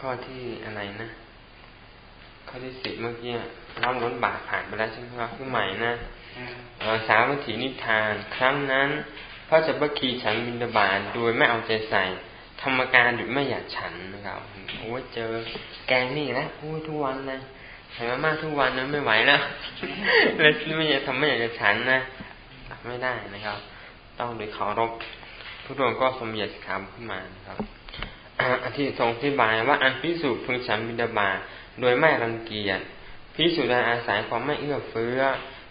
ข้อที่อะไรนะ ข้อที่สิบเมื่อกี้รับล้นบาทผ่านไปแล้วใช่ไหมครับคือใหม่นะสาวัตถีนิทาน ครั้งนั้น พระจับกีฉันบินดาบาลโดยไม่เอาใจใส่ ธรรมการหยุดไม่อยากฉันนะครับโอ้ยเจอแกงนี่แล้วโอ้ยทุกวันเลยใส่มามากทุกวันนะไม่ไหวแล้วเลยไม่อยากทำไม่อยากจะฉันนะไม่ได้นะครับ ต้องโดยเคารพทุกดวงก็สมเหยียดขาขึ้นมานะครับ อธิทรงอธิบายว่าอันพิสูจน์พึงฉันบิดาบาโดยไม่รังเกียจพิสูจน์อาศัยความไม่เอื้อเฟื้อ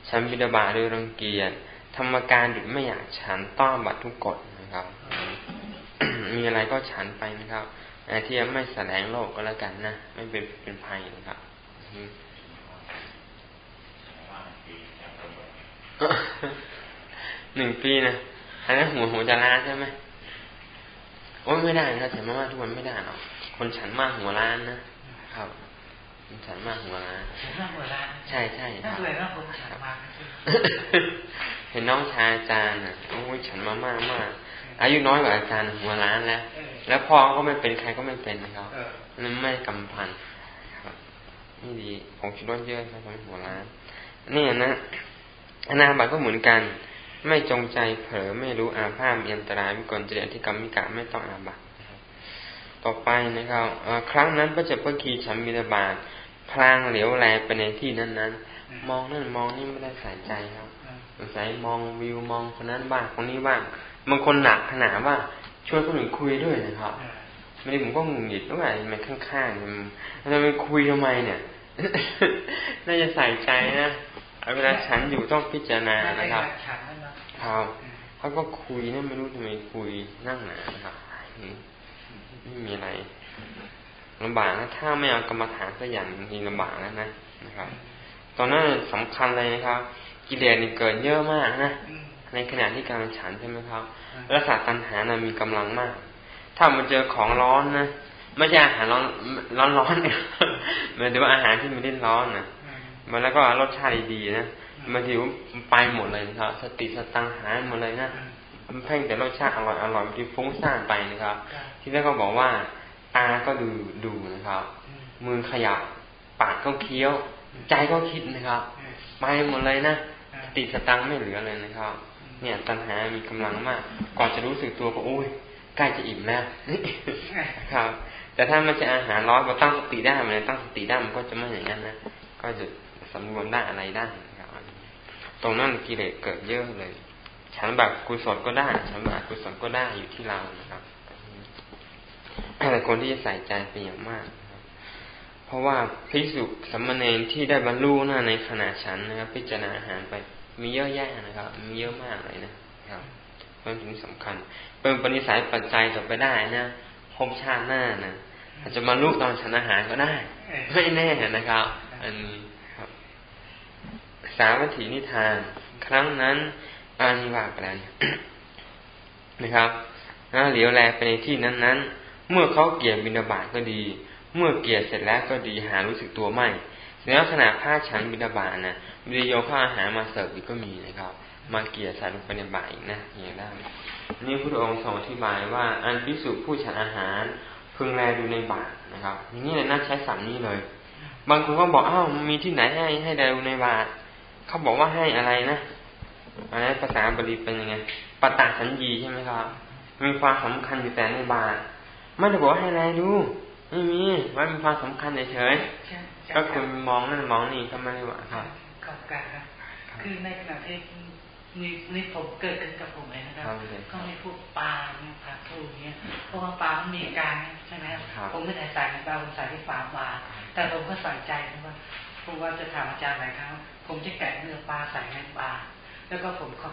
ฉันบิดาบาโดยรังเกียจธรรมการหยุดไม่อยากฉันต้อนบัตรทุกกฎนะครับ มีอะไรก็ฉันไปนะครับที่ไม่แสดงโลกก็แล้วกันนะไม่เป็นเป็นภัยนะครับหนึ่งปีนะอันนั้นหัวหัวจะลาใช่ไหม โอ้ยไม่ได้นะฉันมากทุกวันไม่ได้หรอกคนฉันมากหัวล้านนะครับคนฉันมากหัวล้านฉันมากหัวล้านใช่ใช่ครับน่าเลยผมฉันมากเห็นน้องชายอาจารย์อะโอ้ยฉันมามากมากอายุน้อยกว่าอาจารย์หัวล้านแล้ว แล้วพ่อก็ไม่เป็นใครก็ไม่เป็นนะครับนั่นไม่กำพันครับนี่ดีผมคิดว่าเยอะครับหัวล้านนี่นะอนาบัตก็เหมือนกัน ไม่จงใจเผลอไม่รู้อาภาพมีอันตรายวิกลเจริญที่กรรมิกะไม่ต้องอาบัตต่อไปนะครับครั้งนั้นพระเจ้าพระคีฉันมิรบาทพลางเหลียวแลไปในที่นั้นนั้นมองนั่นมองนี่ไม่ได้ใส่ใจครับสงสัยมองวิวมองคนนั้นบ้างคนนี้บ้างบางคนหนักขนาดว่าช่วยคนอื่นคุยด้วยนะครับไม่ได้ผมก็งงหงิดว่ามันข้างๆมันจะไปคุยทำไมเนี่ย น่าจะใส่ใจนะเวลาฉันอยู่ต้องพิจารณานะครับ ครับเขาก็คุยนะไม่รู้ทำไมคุยนั่งหนานะครับไม่มีอะไรลำบากนะถ้าไม่เอากรรมฐานสักอย่างบางทีลำบากแล้วนะนะครับ ตอนนั้นสำคัญเลยนะครับ กิเลสนี่เกิดเยอะมากนะในขณะที่กำลังฉันใช่ไหมครับรักษาตัณหานะมีกำลังมาก ถ้ามันเจอของร้อนนะไม่ใช่อาหารร้อนร้อนร้อนเนี่ยหมายถึงว่าอาหารที่ไม่ได้ร้อนนะมันแล้วก็รสชาติดีนะ มันถือไปหมดเลยนะครับ สติสตังหายหมดเลยนะมันเพ่งแต่รสชาติอร่อยอร่อยที่ฟุ้งซ่านไปนะครับ ที่แรกก็บอกว่า ตาก็ดูดูนะครับ มือขยับปากก็เคี้ยว ใจก็คิดนะครับไปหมดเลยนะสติสตังไม่เหลือเลยนะครับ เนี่ยตัณหามีกำลังมากก่อนจะรู้สึกตัวก็โอ้ยใกล้จะอิ่มแล้วครับ แต่ถ้ามันจะอาหารร้อนก็ตั้งสติได้มันตั้งสติได้มันก็จะไม่อย่างนั้นนะก็จะสำรวมได้อะไรได้ครับ ตรงนั้นกิเลสเกิดเยอะเลยฉันแบบกุศลก็ได้ฉันแบบกุศลก็ได้อยู่ที่เรานะครับแต่คนที่จะใส่ใจเป็นอย่างมากเพราะว่าพิสุสัมมเนนที่ได้บรรลุหน้าในขณะฉันนะครับ พิจารณาอาหารไปมีเยอะแยะนะครับ มีเยอะมากเลยนะครับเพราะถึงสำคัญ เป็นปณิสัยปัจจัยต่อไปได้นะพบชาติหน้านะอาจจะมาลุตอนฉันอาหารก็ได้ ไม่แน่นะครับ อันนี้ สาวัตถีนิทาน ครั้งนั้น อานิวากแล้วนะครับนะเหลียวแลไปในที่นั้นนั้นเมื่อเขาเกียรบินาบาตก็ดี เมื่อเกียรเสร็จแล้วก็ดีหารู้สึกตัวไม่แล้วขณะผ้าฉันบินาบาตนะมีโยข้าอาหารมาเสิร์ฟอีกก็มีนะครับ มาเกียรใส่ลงไปในบาตอีกนะอย่างนั้นนี่พระองค์ทรงอธิบายว่าอันพิสุผู้ฉันอาหารพึงแลดูในบาตนะครับอย่างนี้เลยน่าใช้สัมนี้เลย บางคนก็บอกอ้าวมีที่ไหนให้ให้แลดูในบาต เขาบอกว่าให้อะไรนะอะไรภาษาบาลีเป็นยังไงปตาสัญญีใช่ไหมครับ มีความสำคัญอยู่แต่ในบาตไม่ได้บอกให้อะไรดูไม่มีว่ามีความสำคัญเฉยๆก็คุณมองนั่นมองนี่ก็ไม่ได้ว่าครับกับการนะคือในขณะที่นี่นี่ผมเกิดขึ้นกับผมเองนะครับก็ไม่พูดปลาเนี่ยปลาทูเนี่ยเพราะว่าปลามันมีการใช่ไหมผมไม่ได้ใส่ในปลาผมใส่ที่ฝาบาแต่ผมก็ใส่ใจนะว่า ผมว่าจะถามอาจารย์หลายครั้ง ผมจะแกะเนื้อปลาใส่ในปลาแล้วก็ผมก็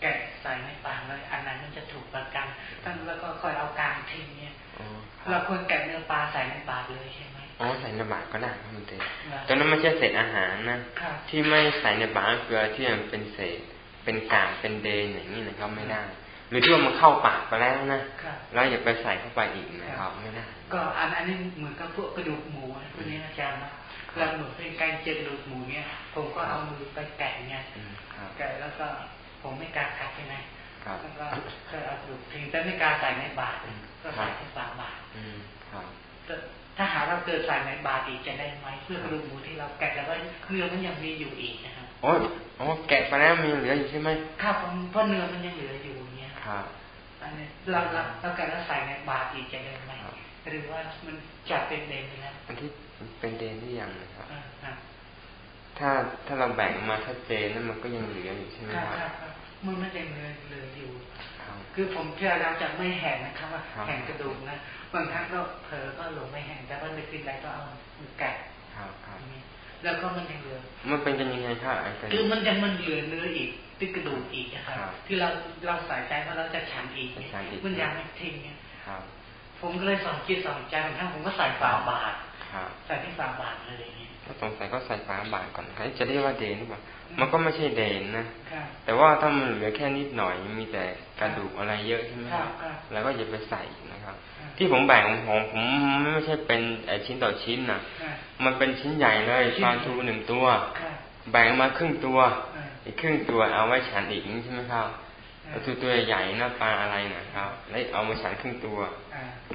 แกะใส่ในปลาแล้วอันนั้นมันจะถูกประกันตั้งแล้วก็คอยเอากลางทิ้งเนี่ยเราควรแกะเนื้อปลาใส่ในปลาเลยใช่ไหมอ๋อใส่ในบาตก็ได้ครับคุณเต้ตอนนั้นไม่ใช่เศษอาหารนะที่ไม่ใส่ในบาตคือที่มันเป็นเศษ เป็นกากเป็นเดนอย่างนี้นะครับไม่ได้หรือที่ว่ามันเข้าปากไปแล้วนะแล้วอย่าไปใส่เข้าไปอีกนะครับไม่ได้ก็อันอันนี้เหมือนกับพวกกระดูกหมูพวกนี้อาจารย์นะ เราเหมือนเป็นการเจ็บดูหมูเนี่ย ผมก็เอามือไปแกะเนี่ยแกะแล้วก็ผมไม่กล้าคัดใช่ไหมแล้วก็ก็เอาดูทิ้งแต่ไม่กล้าใส่ในบาตรก็ใส่ที่ฝาบาตราเราเกิดใส่ในบาตรอีกจะได้ไหมเพื่อกระดูกหมูที่เราแกะแล้วก็เนื้อมันยังมีอยู่อีกนะครับโอ้โอ้แกะไปแล้วมีเหลืออยู่ใช่ไหมครับเพราะเนื้อมันยังเหลืออยู่เนี้ยครับอันนี้เราเราเราแกะแล้วใส่ในบาตรอีกจะได้ไหมหรือว่ามันจะเป็นเดนแล้วอันที่ เป็นเดนที่ยังนะครับถ้าถ้าเราแบ่งมาชัดเจนนั้นมันก็ยังเหลืออยู่ใช่ไหมครับมันไม่ยังเหลือเหลืออยู่ คือผมเชื่อเราจะไม่แห่งนะครับว่าแห่งกระดูกนะบางครั้งก็เผลอก็หลงไม่แห่งแต่ว่าในสิ่งใดก็เอามือแกะแล้วก็มันยังเหลือ มันเป็นกันยังไงครับคือมันยังมันเหลือเนื้ออีกติดกระดูกอีกนะครับที่เราเราใส่ใจว่าเราจะฉันอีกมันยังไม่ทิ้งเนี่ยผมก็เลยสองจิตสองใจบางครั้งผมก็ใส่ฝาบาท ใส่ที่ฝาบาทเลยก็สงสัยก็ใส่ฝาบาทก่อนให้จะเรียกว่าเดนหรือเปล่ามันก็ไม่ใช่เดนนะแต่ว่าถ้ามันเหลือแค่นิดหน่อยมีแต่กระดูกอะไรเยอะใช่ไหมครับแล้วก็อย่าไปใส่นะครับ ที่ผมแบ่งของผมไม่ใช่เป็นชิ้นต่อชิ้นนะมันเป็นชิ้นใหญ่เลยปลาทูหนึ่งตัว แบ่งมาครึ่งตัว อีกครึ่งตัวเอาไว้ฉันอีกใช่ไหมครับ ปลาทูตัวใหญ่นะปลาอะไรนะครับแล้วเอามาฉันครึ่งตัว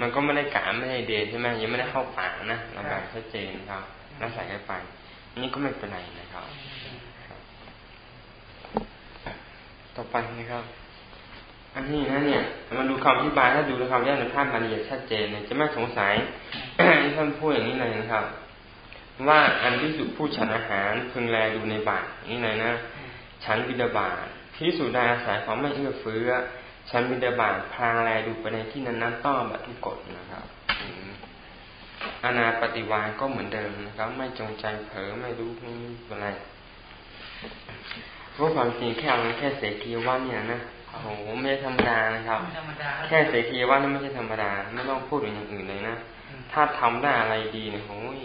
มันก็ไม่ได้กะไม่ได้เดนใช่ไหมยังไม่ได้เข้าปากนะเราแบ่งชัดเจนครับแล้วใส่เข้าไปนี่ก็ไม่เป็นไรนะครับ ต่อไปนะครับ อันนี้นะเนี่ยมาดูคำอธิบายถ้าดูคำแยกในภาพรายละเอียดชัดเจนเนี่ยจะไม่สงสัยที่ท่านพูดอย่างนี้เลยนะครับ ว่าอันที่สุผู้ฉันอาหารพึงแลดูในบาตรนี่เลยนะฉันบิดาบาต พิสูจน์ได้อาศัยความไม่เอื้อเฟื้อฉันบิดาบาตพางแลดูไปในที่นั้นนั้นต้องบัตทุกกฎนะครับอาณาปฏิวาก็เหมือนเดิมนะครับ ไม่จงใจเผลอไม่รู้ไม่อะไรเพราะความจริงแค่เอาแค่เสกีว่าเนี่ยนะโอ้โหไม่ธรรมดานะครับ แค่เสกีว่านี่ไม่ใช่ธรรมดา ไม่ต้องพูดถึงอย่างอื่นเลยนะถ้าทำได้อะไรดีเนี่ยโอ้ย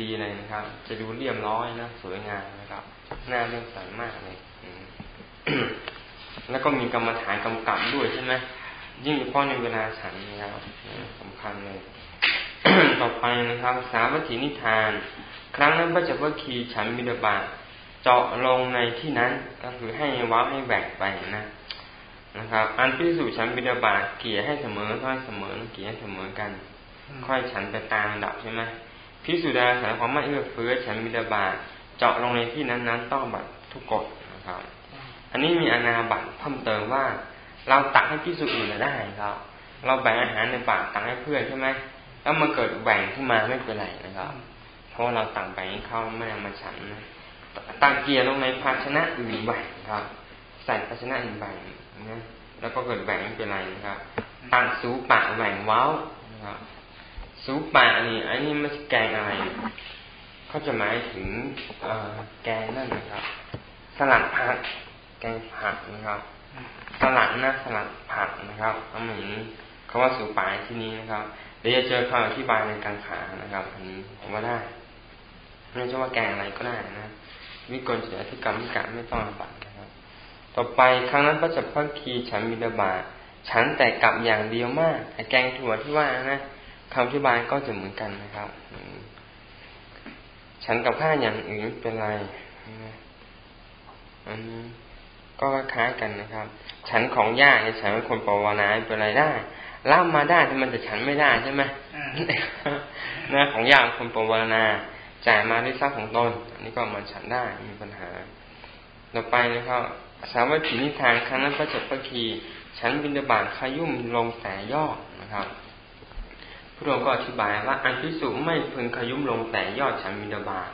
ดีเลยนะครับ จะดูเรียบร้อยนะสวยงามนะครับหน้าเรื่องใสมากเลย แล้วก็มีกรรมฐานกำกับด้วยใช่ไหมยิ่งเฉพาะในเวลาฉันนะครับสำคัญเลย ต่อไปนะครับ สาวัตถินิทาน ครั้งนั้นพระเจ้าพระคีฉันมิดาบาเจาะลงในที่นั้นก็คือให้วับให้แบกไปนะนะครับ อันพิสูจน์ฉันบิดาบาตเกี่ยให้เสมอค่อยเสมอเกี่ยให้เสมอกัน ค่อยฉันไปตามดับใช่ไหมพิสูจน์ดาสายความไม่เอื้อเฟื้อฉันบิดาบาตเจาะลงในที่นั้นนั้นต้องบัตทุกกฎนะครับ อันนี้มีอนาบัตเพิ่มเติมว่า เราตักให้พิสูจน์อื่นได้ครับ เราแบ่งอาหารในบาตตักให้เพื่อนใช่ไหมแล้วมาเกิดแบ่งขึ้นมาไม่เป็นไรนะครับ เพราะเราตักแบ่งให้เขาไม่เอามาฉันนะตาเกียร์ลงในภาชนะอื่นแบ่งครับ ใส่ภาชนะอื่นแบ่งนะแล้วก็เกิดแบ่งไม่เป็นไรนะครับตังสูปะแบ่งว้าวนะครับสูปะนี่อันนี้ไม่ใช่แกงอะไรเขาจะหมายถึงแกงนั่นนะครับ สลัดผัก แกงผักนะครับสลัดนะสลัดผักนะครับเหมือนคำว่าสูปะที่นี้นะครับเดี๋ยวจะเจอคำอธิบายในการขานะครับ อันนี้ผมว่าได้ไม่ใช่ว่าแกงอะไรก็ได้นะวิกลเสียที่กรรมิกะไม่ต้องอบัตนะครับ ต่อไปครั้งนั้นพระจักรพรรคีฉันมิดาบาฉันแต่กลับอย่างเดียวมากไอ้แกงถั่วที่ว่านะคำที่บายก็จะเหมือนกันนะครับฉันกับข้าอย่างอื่นเป็นไรอันนี้ ก็คล้ายกันนะครับ ฉันของญาติฉันเป็นคนปวนาเป็นไรได้ล่ามาได้แต่มันจะฉันไม่ได้ใช่ไหมนะของญาติคนปวนาจ่ายมาด้วยทรัพย์ของตนอันนี้ก็มันฉันได้มีปัญหา ต่อไปนะครับสาวัตถีนิทานครั้งนั้นพระจักรพรรคีฉันบินดาบาตขยุ่มลงแต่ยอดนะครับพระองค์ก็อธิบายว่าอันพิสุไม่พึงขยุ่มลงแต่ยอดฉันบินดาบาต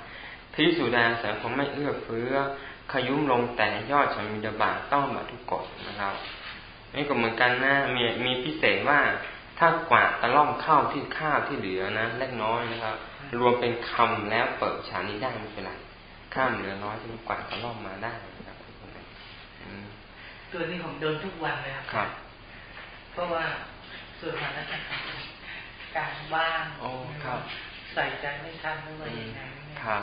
พิสุดาสารของไม่เอื้อเฟื้อ ขยุ่มลงแต่ยอดฉันบินดาบาตต้องมาทุกกฎนะครับนี่ก็เหมือนกันนะมีมีพิเศษว่าถ้ากวาดตะล่อมข้าวที่ข้าวที่เหลือนะเล็กน้อยนะครับ รวมเป็นคำแล้วเปิดฉานี้ได้ไม่เป็นไรข้ามเหลือน้อยที่มันกวาดตะล่อมมาได้นะครับตัวนี้ผมโดนทุกวันเลยครับ เพราะว่าส่วนมากแล้วการบ้านใส่ใจไม่ทันด้วยยังไงครับ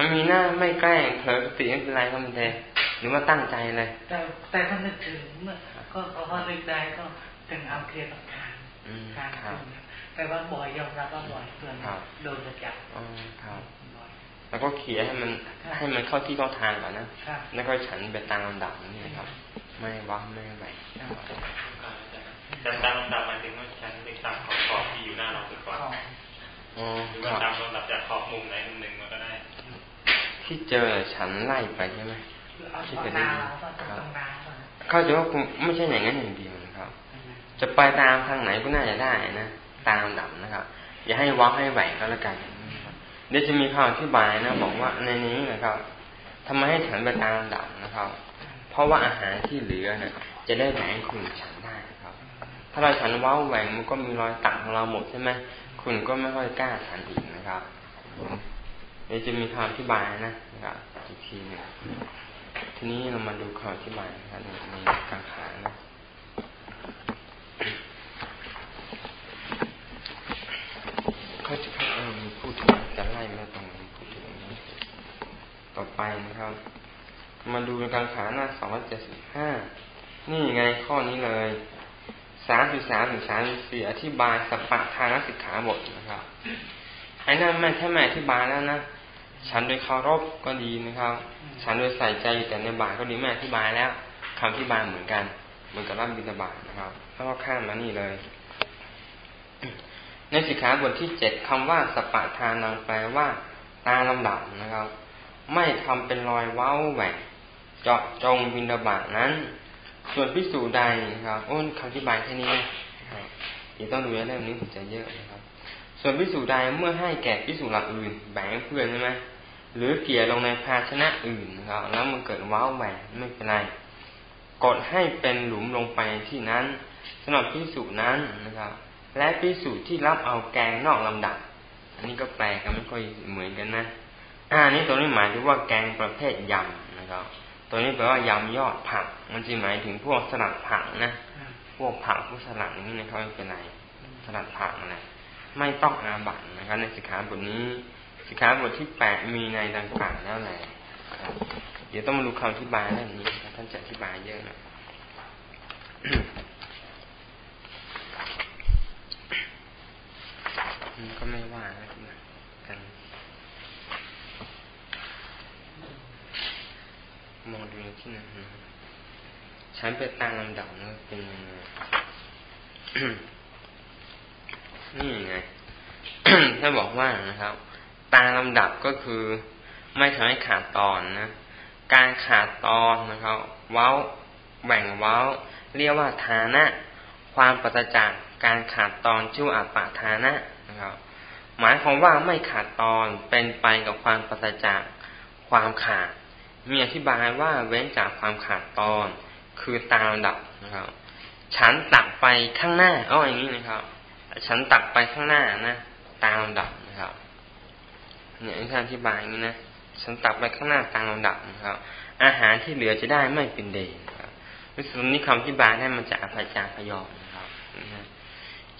มันมีหน้าไม่แกล้งเผลอสติไม่เป็นไรครับมันเทหรือว่าตั้งใจเลย แต่แต่ก็นึกถึงก็พอนึกได้ก็ถึงเอาเคลียร์กับทางการคุณแต่ว่าบ่อยยอมรับว่าบ่อยเพื่อนโดนประจับแล้วก็เขียให้มันให้มันเข้าที่เข้าทางก่อนนะ แล้วก็ฉันไปตามลำดับนี่นะครับ ไม่ว่าไม่ไหวแต่ตามลำดับหมายถึงว่าฉันไปตามขอบขอบที่อยู่หน้าเราไปก่อนอ๋อก็ตามลำดับจากขอบมุมไหนมุมหนึ่งมาก็ได้ ที่เจอฉันไล่ไปใช่ไหมที่เกิดได้ครับเข้าใจว่าคุณไม่ใช่อย่างนั้นอย่างเดียวนะครับ จะไปตามทางไหนก็น่าจะได้นะตามดับนะครับ อย่าให้วักให้แหวกก็แล้วกันเดี๋ยวจะมีคำอธิบายนะบอกว่าในนี้นะครับทำไมให้ฉันไปตามดับนะครับ เพราะว่าอาหารที่เหลือเนี่ยจะได้แบ่งคุณฉันได้ครับ ถ้าเราฉันว้าแหวงมันก็มีรอยตักของเราหมดใช่ไหมคุณก็ไม่ค่อยกล้าฉันอีกนะครับเดี๋ยวจะมีคำอธิบายนะนะครับอีกทีหนึ่งทีนี้เรามาดูคำอธิบายนะครับในกางขานะเขาจะมีพูดถึงจะไล่มาตรงนี้พูดถึงนี้ต่อไปนะครับ มาดูในกางขาหน้าสองร้อยเจ็ดสิบห้านี่ไงข้อนี้เลยสามสิบสามถึงสามสิบสี่อธิบายสปะทานสิกขาบทนะครับไอ้นั่นไม่แค่แม่อธิบายแล้วนะ ฉันโดยเคารพก็ดีนะครับ ฉันโดยใส่ใจอยู่แต่ในบาทก็ดีแม่อธิบายแล้วคำอธิบายเหมือนกัน เหมือนกับรับบิณฑบาตนะครับถ้าเราข้ามมานี่เลย ในสิกขาบทที่เจ็ดคำว่าสปะทานังแปลว่า ตาลำดับนะครับ ไม่ทำเป็นรอยเว้าแหวกเจาะจงบิณฑบาตนั้น ส่วนพิสูจน์ใดครับโอ้คำอธิบายแค่นี้นะเดี๋ยวต้องดูเรื่องนี้จะเยอะนะครับ ส่วนพิสูจน์ใดเมื่อให้แก่พิสูจน์หลักอื่น แบ่งเพื่อนใช่ไหม หรือเกี่ยลงในภาชนะอื่นนะครับแล้วมันเกิดว้าวแหวนไม่เป็นไรกดให้เป็นหลุมลงไปที่นั้นสำหรับพิสูจน์นั้นนะครับ และพิสูจน์ที่รับเอาแกงนอกลำดับ อันนี้ก็แปลกันไม่ค่อยเหมือนกันนะอ่านี้ตัวนี้หมายถึงว่าแกงประเภทยำนะครับตัวนี้แปลว่ายำยอดผัก มันจะหมายถึงพวกสลัดผักนะพวกผักพวกสลัดนี้นะครับไม่เป็นไรสลัดผักนะไม่ต้องอาบัตนะครับในสิกขาบทนี้ สิกขาบทที่แปดมีในดังกล่าวแล้วแหละเดี๋ยวต้องมาดูคำอธิบายเรื่องนี้ท่านจะอธิบายเยอะนะก็ไม่ว่านะกันมองดูที่นั่นฉันไปตามลำดับนะเป็นยังไงนี่ไง ถ้าบอกว่านะครับ ตามลำดับก็คือไม่ทำให้ขาดตอนนะ การขาดตอนนะครับ เว้า แบ่งเว้า เรียกว่าฐานะ ความปฏิจากการขาดตอนชื่ออาปาฐานะนะครับ หมายความว่าไม่ขาดตอนเป็นไปกับความปฏิจากความขาด มีอธิบายว่าเว้นจากความขาดตอน คือตามลำดับนะครับ ฉันตักไปข้างหน้าอ้ออย่างนี้นะครับ ฉันตักไปข้างหน้านะ ตามลำดับ เนี่ยท่านอธิบายอย่างนี้นะฉันตักไปข้างหน้าตามลำดับนะครับ อาหารที่เหลือจะได้ไม่เป็นเดนครับวิสุทธิคำอธิบายได้มาจากอภัยจาพยอมนะครับ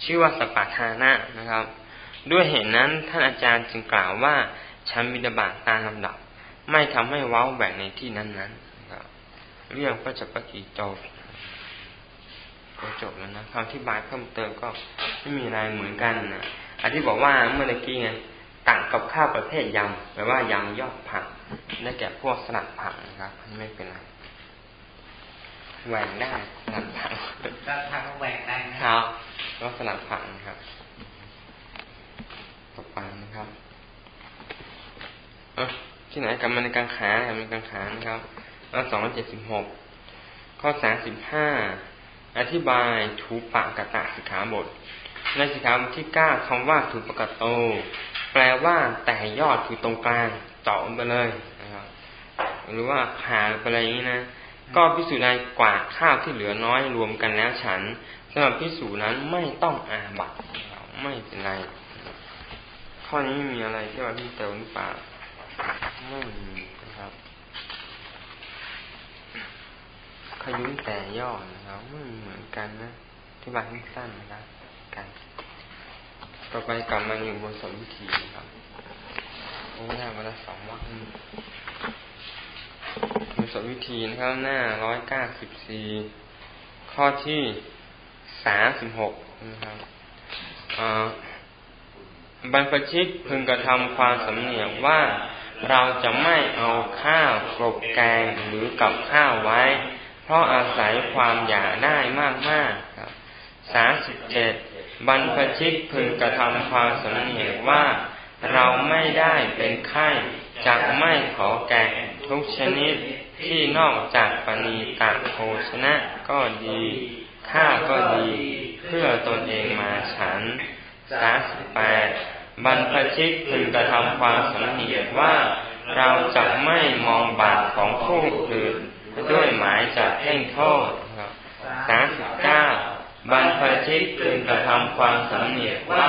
ชื่อว่าสปาทานะนะครับ ด้วยเหตุนั้นท่านอาจารย์จึงกล่าวว่าฉันบิดาบาตตามลำดับ ไม่ทำให้ว้าแบ่งในที่นั้นนั้นนะครับเรื่องพระจักรกีจบก็จบแล้วนะคำอธิบายเพิ่มเติมก็ไม่มีอะไรเหมือนกันนะอันที่บอกว่าเมื่อกี้ไง ตักกับข้าวประเภทยำแปลว่ายำยอดผักได้แก่พวกสลัดผักนะครับไม่เป็นไรแหวงได้สลัดผักสลัดผักก็แหวงได้นะครับก็สลัดผักนะครับต่อไปนะครับเออที่ไหนกำมันในกางขากับมันกางขานะครับสองร้อยเจ็ดสิบหกข้อสามสิบห้าอธิบายถูปะกะตะสิกขาบท ในสิกขาบทที่เก้าคำว่าถูปะกะโต แปลว่าแต่ยอดคือตรงกลางเจาะไปเลยนะครับหรือว่าผ่าไปอะไรอย่างนี้นะก็พิสูจน์ได้กว่าข้าวที่เหลือน้อยรวมกันแล้วฉันสำหรับพิสูจน์นั้นไม่ต้องอาบัตไม่เป็นไร ข้อนี้มีอะไรที่ว่าพี่เติมหรือเปล่าไม่มีนะครับขยุ้งแต่ย่อนะครับไม่เหมือนกันนะที่บายสั้นนะครับกัน ต่อไปกลับมาอยู่บนสมวิธีนะครับโอ้หน้ามาละสองวักบนสมวิธีนะครับหน้าร้อยเก้าสิบสี่ข้อที่สามสิบหกนะครับบรรพชิตพึงกระทำความสำเนียกว่าเราจะไม่เอาข้าวกรบแกงหรือกับข้าวไว้ เพราะอาศัยความอยากได้มากมากครับสามสิบเจ็ด บรรพชิตพึงกระทำความสำเนียกว่า เราไม่ได้เป็นไข้จะไม่ขอแก่ทุกชนิดที่นอกจากปณีตะโภชนะก็ดีข้าก็ดีเพื่อตนเองมาฉันสาสิบแปดบรรพชิตพึงกระทำความสำเนียกว่า เราจะไม่มองบาปของผู้อื่นด้วยหมายจะเพ่งโทษสามสิบเก้า บรรพชิตพึงกระทำความสำเนียกว่า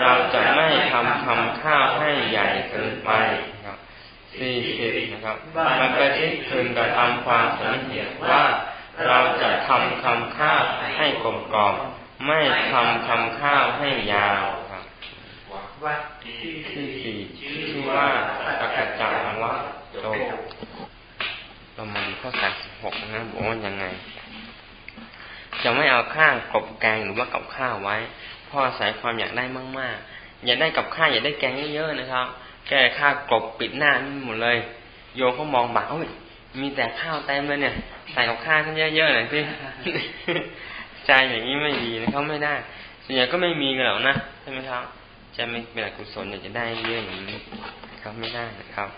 เราจะไม่ทำคำข้าวให้ใหญ่เกินไปสี่สิบนะครับบรรพชิตพึงกระทำความสำเนียกว่า เราจะทำคำข้าวให้กลมกล่อมไม่ทำคำข้าวให้ยาวครับที่สี่ชื่อว่าสกัจจังวะโตเรามาดูข้อสามสิบหกนะบอกว่ายังไง จะไม่เอาข้าวกบแกงหรือว่ากับข้าวไว้พราะอาศัยความอยากได้มาก ๆ อยากได้กับข้าวอยากได้แกงเยอะๆนะครับ แกข้าวกบปิดหน้านี่หมดเลย โยเขามองบ่าเอ้ยมีแต่ข้าวเต็มเลยเนี่ยใส่กับข้าวกันเยอะๆหน่อยสิใจอย่างนี้ไม่ดีนะครับไม่ได้ ส่วนใหญ่ก็ไม่มีกันหรอกนะใช่ไหมครับ จะไม่เป็นกุศลอยากจะได้เยอะอย่างนี้ครับไม่ได้นะครับ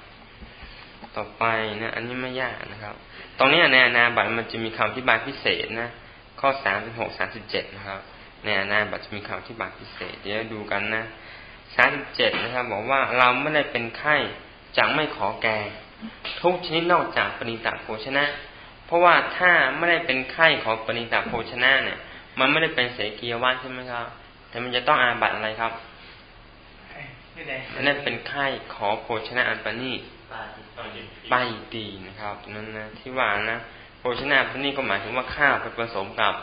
ต่อไปนะ อันนี้ไม่ยากนะครับ ตรงนี้ในอนาบัตมันจะมีคำอธิบายพิเศษนะ ข้อสามสิบหกสามสิบเจ็ดนะครับในอนาบัตจะมีคำอธิบายพิเศษ เดี๋ยวดูกันนะสามสิบเจ็ดนะครับ บอกว่าเราไม่ได้เป็นไข้จังไม่ขอแกงทุกชนิดนอกจากปณิตาโภชนะ เพราะว่าถ้าไม่ได้เป็นไข้ของปณิตาโภชนะเนี่ย มันไม่ได้เป็นเสกียวัตใช่ไหมครับ แต่มันจะต้องอาบัตอะไรครับนั่นเป็นไข้ขอโภชนะอันปณีปาตีนะครับนั่นนะที่ว่านะ โภชนะปณีก็หมายถึงว่าข้าวไปผสมกับ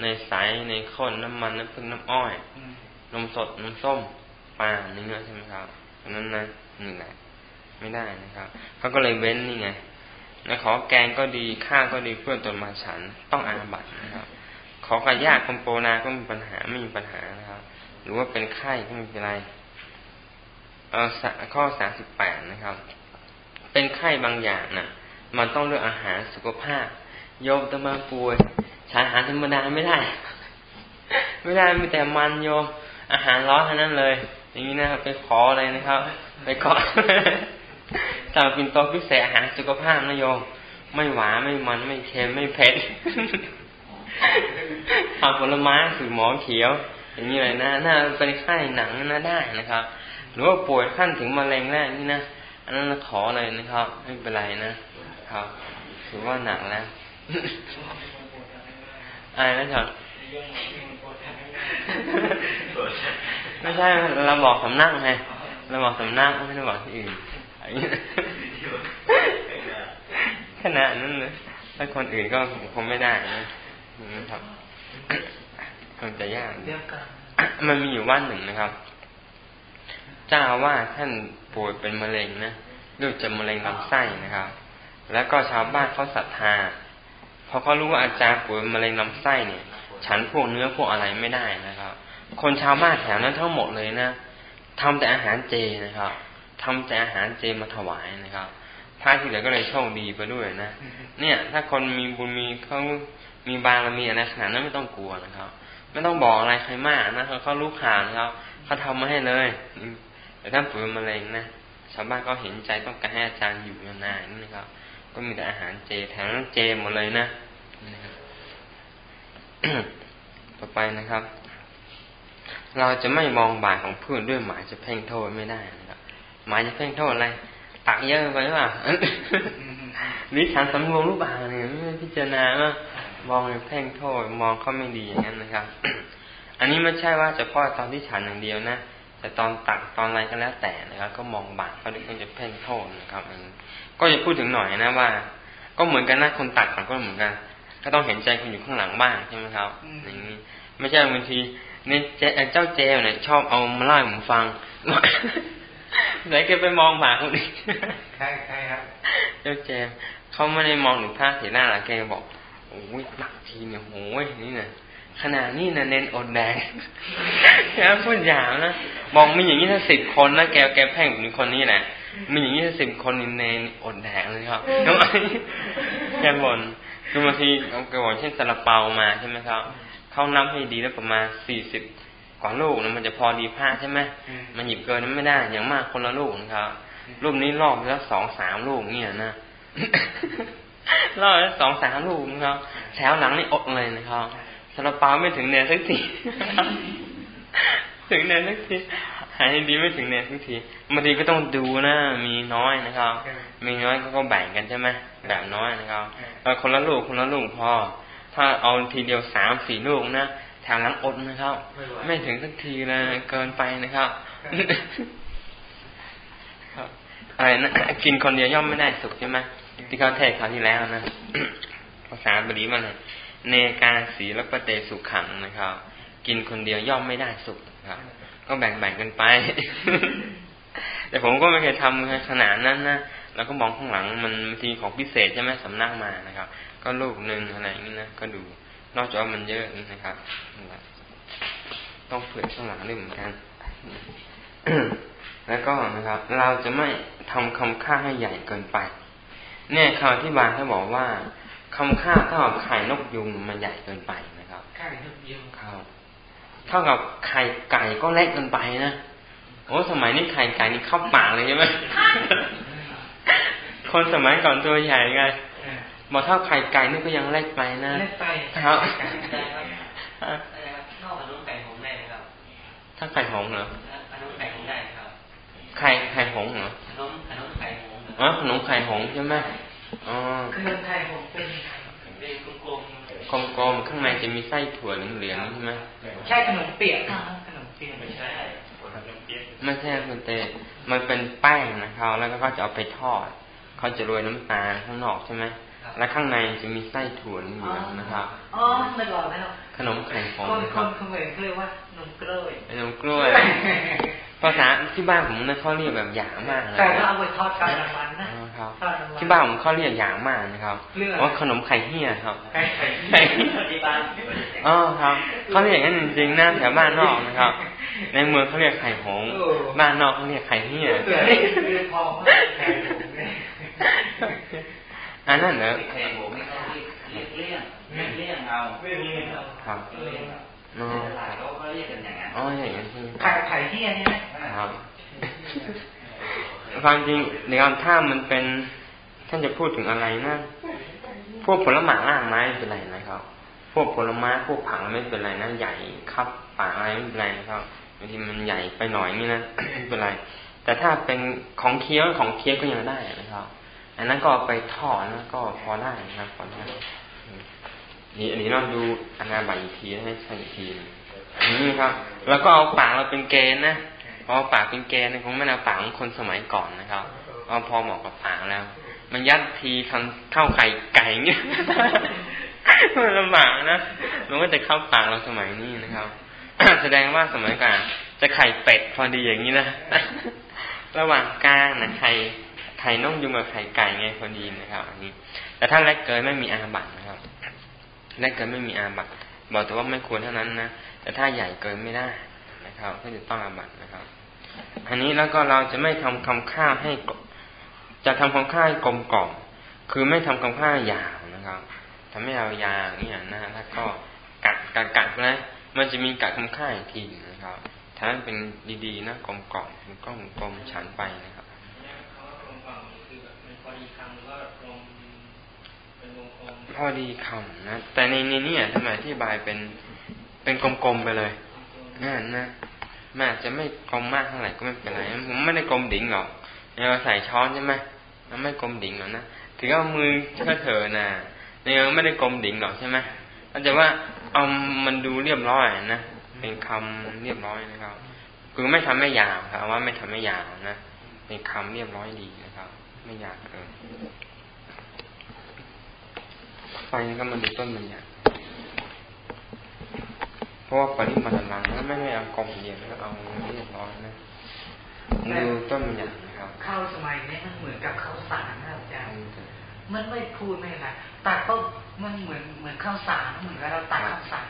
ในใสในข้นน้ำมันน้ำผึ้งน้ำอ้อยนมสดนมส้มปลาเนื้อใช่ไหมครับนั้นนะนี่แหละไม่ได้นะครับเขาก็เลยเว้นนี่ไงนะขอแกงก็ดีข้าวก็ดีเพื่อนตนมาฉันต้องอาบัตนะครับ ขอกระยากคอมโปนาก็มีปัญหาไม่มีปัญหานะครับ หรือว่าเป็นไข้ก็ไม่เป็นไรเอาข้อสามสิบแปดนะครับ เป็นไข้บางอย่างนะ่ะ มันต้องเลือกอาหารสุขภาพ โยมจะมาป่วยใช้อาหารธรรมดาไม่ได้ ไม่ได้มีแต่มันโยม อาหารร้อนเท่านั้นเลย อย่างนี้นะครับไปขออะไรนะครับ ไปขอสั่งเป็นโตพิเศษอาหารสุขภาพนะโยม ไม่หวานไม่มันไม่เค็มไม่เผ็ดทำผลไม้สือหมอเขียว อย่างนี้เลยนะน่าเป็นไข้หนังน่าได้นะครับ หรือว่าป่วยขั้นถึงมะเร็งแรกนี่นะอันนั้นขอเลยนะครับ ไม่เป็นไรนะ ครับถือว่าหนักแล้วอะไรนะครับไม่ใช่เราบอกสำนักไงเราบอกสำนักไม่ได้บอกที่อื่นขนาดนั้นนะถ้าคนอื่นก็คงไม่ได้นะครับคงจะยากมันมีอยู่วันหนึ่งนะครับ เจ้าว่าท่านป่วยเป็นมะเร็งนะด้วยจะมะเร็งลำไส้นะครับ แล้วก็ชาวบ้านเขาศรัทธาพอเขารู้ว่าอาจารย์ป่วยมะเร็งลำไส้เนี่ย ฉันพวกเนื้อพวกอะไรไม่ได้นะครับ คนชาวบ้านแถวนั้นทั้งหมดเลยนะทำแต่อาหารเจนะครับทำแต่อาหารเจมาถวายนะครับพระที่เหลือก็เลยโชคดีไปด้วยนะเนี่ย ถ้าคนมีบุญมีเขามีบารมีอะไรขนาดนั้นไม่ต้องกลัวนะครับ ไม่ต้องบอกอะไรใครมากนะเขาเขารู้ข่าวนะครับเขาทำมาให้เลยแต่ถ้าป่วยมะเร็งนะชาวบ้านก็เห็นใจต้องการให้อาจารย์อยู่นานนะครับ ก็มีแต่อาหารเจแถมเจหมดเลยนะต่อไปนะครับ เราจะไม่มองบาปของเพื่อนด้วยหมายจะเพ่งโทษไม่ได้นะครับหมายจะเพ่งโทษอะไรตักเยอะไปว่านิฉันสำรวมรูปบาเนี่ยไม่พิจารณาว่ามองเพ่งโทษมองเขาไม่ดีอย่างนั้นนะครับ อันนี้ไม่ใช่ว่าจะพ่อตอนที่ฉันอย่างเดียวนะแต่ตอนตักตอนอะไรก็แล้วแต่นะครับ ก็มองบาปเขาด้วยก็จะเพ่งโทษนะครับอัน ก็จะพูดถึงหน่อยนะว่า ก็เหมือนกันนะคนตักก็เหมือนกัน ก็ต้องเห็นใจคนอยู่ข้างหลังบ้างใช่ไหมครับอย่างนี้ไม่ใช่บางทีนี่เจ้าเจลเนี่ยชอบเอามาเล่าให้ผมฟังไหนแกไปมองหมาคนนี้ใช่ใช่ครับ เจ้าเจลเขาไม่ได้มองหนูพระเสียหน้าหรอกแกบอกโอ้ยหนักทีเนี่ยโอ้ยนี่เนี่ยขนาดนี้นะเน้นอดแดงแกพูดอย่างนะบอกมีอย่างนี้ถ้าสิบคนนะแกแกแพ่งหนึ่งคนนี้แหละ มีอย่างนี้ถ้าสิบคนเนนอดแดงเลยครับแกบ่นคือบางทีเอากระบอกเช่นซาลาเปามาใช่ไหมครับเขานับให้ดีแล้วประมาณสี่สิบกว่าลูกนะมันจะพอดีผ้าใช่ไหมมันหยิบเกินนั้นไม่ได้ อย่างมากคนละลูกนะครับลูกนี้ลอกแล้วสองสามลูกเนี่ยนะลอกแล้วสองสามลูกนะครับแถวหลังนี่อดเลยนะครับซาลาเปาไม่ถึงเนยสักที ถึงเนยสักทีหายดีไม่ถึงเนยสักทีบางทีก็ต้องดูนะ มีน้อยนะครับ มีน้อยก็แบ่งกันใช่ไหมแบบน้อยนะครับเราคนละลูกคนละลูกพอ ถ้าเอาทีเดียวสามสี่ลูกนะแถวนั้นอดนะครับ ไม่ถึงสักทีเลยเกินไปนะครับอะไรนะกินคนเดียวย่อมไม่ได้สุขใช่ไหมที่เขาเทศคราวที่แล้วนะภาษาบาลีมาเลยเนกาสีแล้วก็เตสุขังนะครับ กินคนเดียวย่อมไม่ได้สุข ครับ ก็แบ่งๆกันไป แต่ผมก็ไม่เคยทำขนาดนั้นนะแล้วก็มองข้างหลังมันบางทีของพิเศษใช่ไหมสำนักมานะครับ ก็ลูกหนึ่งอะไรอย่างนี้นะก็ดู นอกจากว่ามันเยอะนะครับต้องเผื่อข้างหลังด้วยเหมือนกัน แล้วก็นะครับ เราจะไม่ทำคำค่าให้ใหญ่เกินไป เนี่ยคำอธิบายเขาบอกว่าคำค่าเท่ากับไข่นกยุงมันใหญ่เกินไปนะครับไข่นกยุงครับ เท่ากับไข่ไก่ก็เล็กเกินไปนะโอ้สมัยนี้ไข่ไก่นี่เข้าปากเลยใช่ไหมคนสมัยก่อนตัวใหญ่ไงบอกเท่าไข่ไก่นี่ก็ยังเล็กไปนะเล็กไปครับนอกขนมไก่หงได้ไหมครับถ้าไข่หงเหรอขนมไก่หงได้ครับไข่ไข่หงเหรอขนมขนมไข่หงอ๋อขนมไข่หงใช่ไหมอ๋อขนมไข่หงเป็นเป็นกลม กลมกลมข้างในจะมีไส้ถั่วเหลืองๆใช่ไหมใช่ขนมเปียกขนมเปียกไม่ใช่ไม่ใช่คุณเตมันเป็นแป้งนะครับแล้วก็จะเอาไปทอดเขาจะโรยน้ำตาลข้างนอกใช่ไหมและข้างในจะมีไส้ถั่วเหลืองนะครับอ๋อไม่บอกแล้วขนมไข่ฟองคนคนเขมรเรียกว่าขนมกล้วยขนมกล้วยภาษาที่บ้านผมนะเขาเรียกแบบหยางมากเลยแต่เอาไปทอดกันวันนะที่บ้านผมเขาเรียกหยางมากนะครับว่าขนมไข่เหี้ยครับไข่ที่บ้านอ๋อครับเขาเรียกอย่างนั้นจริงๆนะแถวบ้านนอกนะครับ ในเมืองเขาเรียกไข่หงบ้านนอกเขาเรียกไข่เหี้ยอันนั้นเหรอไข่หงไม่เขาเรียกเลี่ยงเลี่ยงเอาเลี่ยงเอาครับอ๋อเขาเรียก กันอย่างนั้นอ๋ออย่างนั้นไข่ไข่เหี้ยนี่ไหมครับความจริงในการถ้ามันเป็น ท่านจะพูดถึงอะไรนะ พวกผลไม้ล่างไม้เป็นไรนะครับ พวกผลไม้พวกผังไม่เป็นไรนะใหญ่ครับป่าอะไรไม่เป็นไรนะครับบางทีมันใหญ่ไปหน่อยนี่นะไม่เป็นไร แต่ถ้าเป็นของเคี้ยวของเคี้ยวก็ยังได้นะครับ อันนั้นก็ไปทอดนะก็พอได้นะครับพอได้นี่อันนี้เราดูอนาบัตอีกทีให้ใช่อีกทีนี่ครับ แล้วก็เอาปากเราเป็นเกณฑ์นะพอปากเป็นเกณฑ์คงไม่เอาปากของคนสมัยก่อนนะครับเอาพอเหมาะกับปากแล้ว มันยัดทีทำเข้าไข่ไก่เงี้ยมันลำบากนะมันก็จะเข้าปากเราสมัยนี้นะครับแสดงว่าสมัยก่อนจะไข่เป็ดพอดีอย่างนี้นะระหว่างกลางนะไข่ไข่น้องยุงกับไข่ไก่ไงพอดีนะครับ อันนี้ แต่ถ้าเล็กเกินไม่มีอาบัตนะครับเล็กเกินไม่มีอาบัตบอกแต่ว่าไม่ควรเท่านั้นนะ แต่ถ้าใหญ่เกินไม่ได้นะครับ ก็จะต้องอาบัตนะครับ อันนี้แล้วก็เราจะไม่ทำคำข้าวให้ จะทำคำข้าวให้กลมกล่อมคือไม่ทำคำข้าวยาวนะครับทำให้เรายาวเนี่ยนะแล้วก็กัดกัดกัดนะมันจะมีกัดคำข้าวอีกทีนะครับถ้าเป็นดีๆนะกลมกล่อมมันก็กลมฉันไปนะครับพอดีคำนะแต่ในนี้เนี่ยทำไมที่บายเป็น เป็นกลมๆไปเลยนั่นนะแม่จะไม่กลมมากเท่าไหร่ก็ไม่เป็นไรผมไม่ได้กลมดิ่งหรอกเราใส่ช้อนใช่ไหมมันไม่กลมดิ่งหรอกนะถือว่ามือก็เถอนะเนี่ยไม่ได้กลมดิ่งหรอกใช่ไหมอาจจะว่าเอามันดูเรียบร้อยนะเป็นคำเรียบร้อยนะครับคือไม่ทำไม่ยาวครับว่าไม่ทำไม่ยาวนะเป็นคำเรียบร้อยดีนะครับ ไม่ยากเกินไฟก็มันดูต้นมันยาก เพราะว่าปริมาณลังแล้วไม่ได้เอากลมเดียวแล้วเอาเรียบร้อยนะดูต้นมันอย่างนะครับ ข้าวสมัยนี้มันเหมือนกับข้าวสารนะอาจารย์มันไม่พูดไม่ละตัดก็มันเหมือนเหมือนข้าวสารเหมือนกับเราตัดข้าวสาร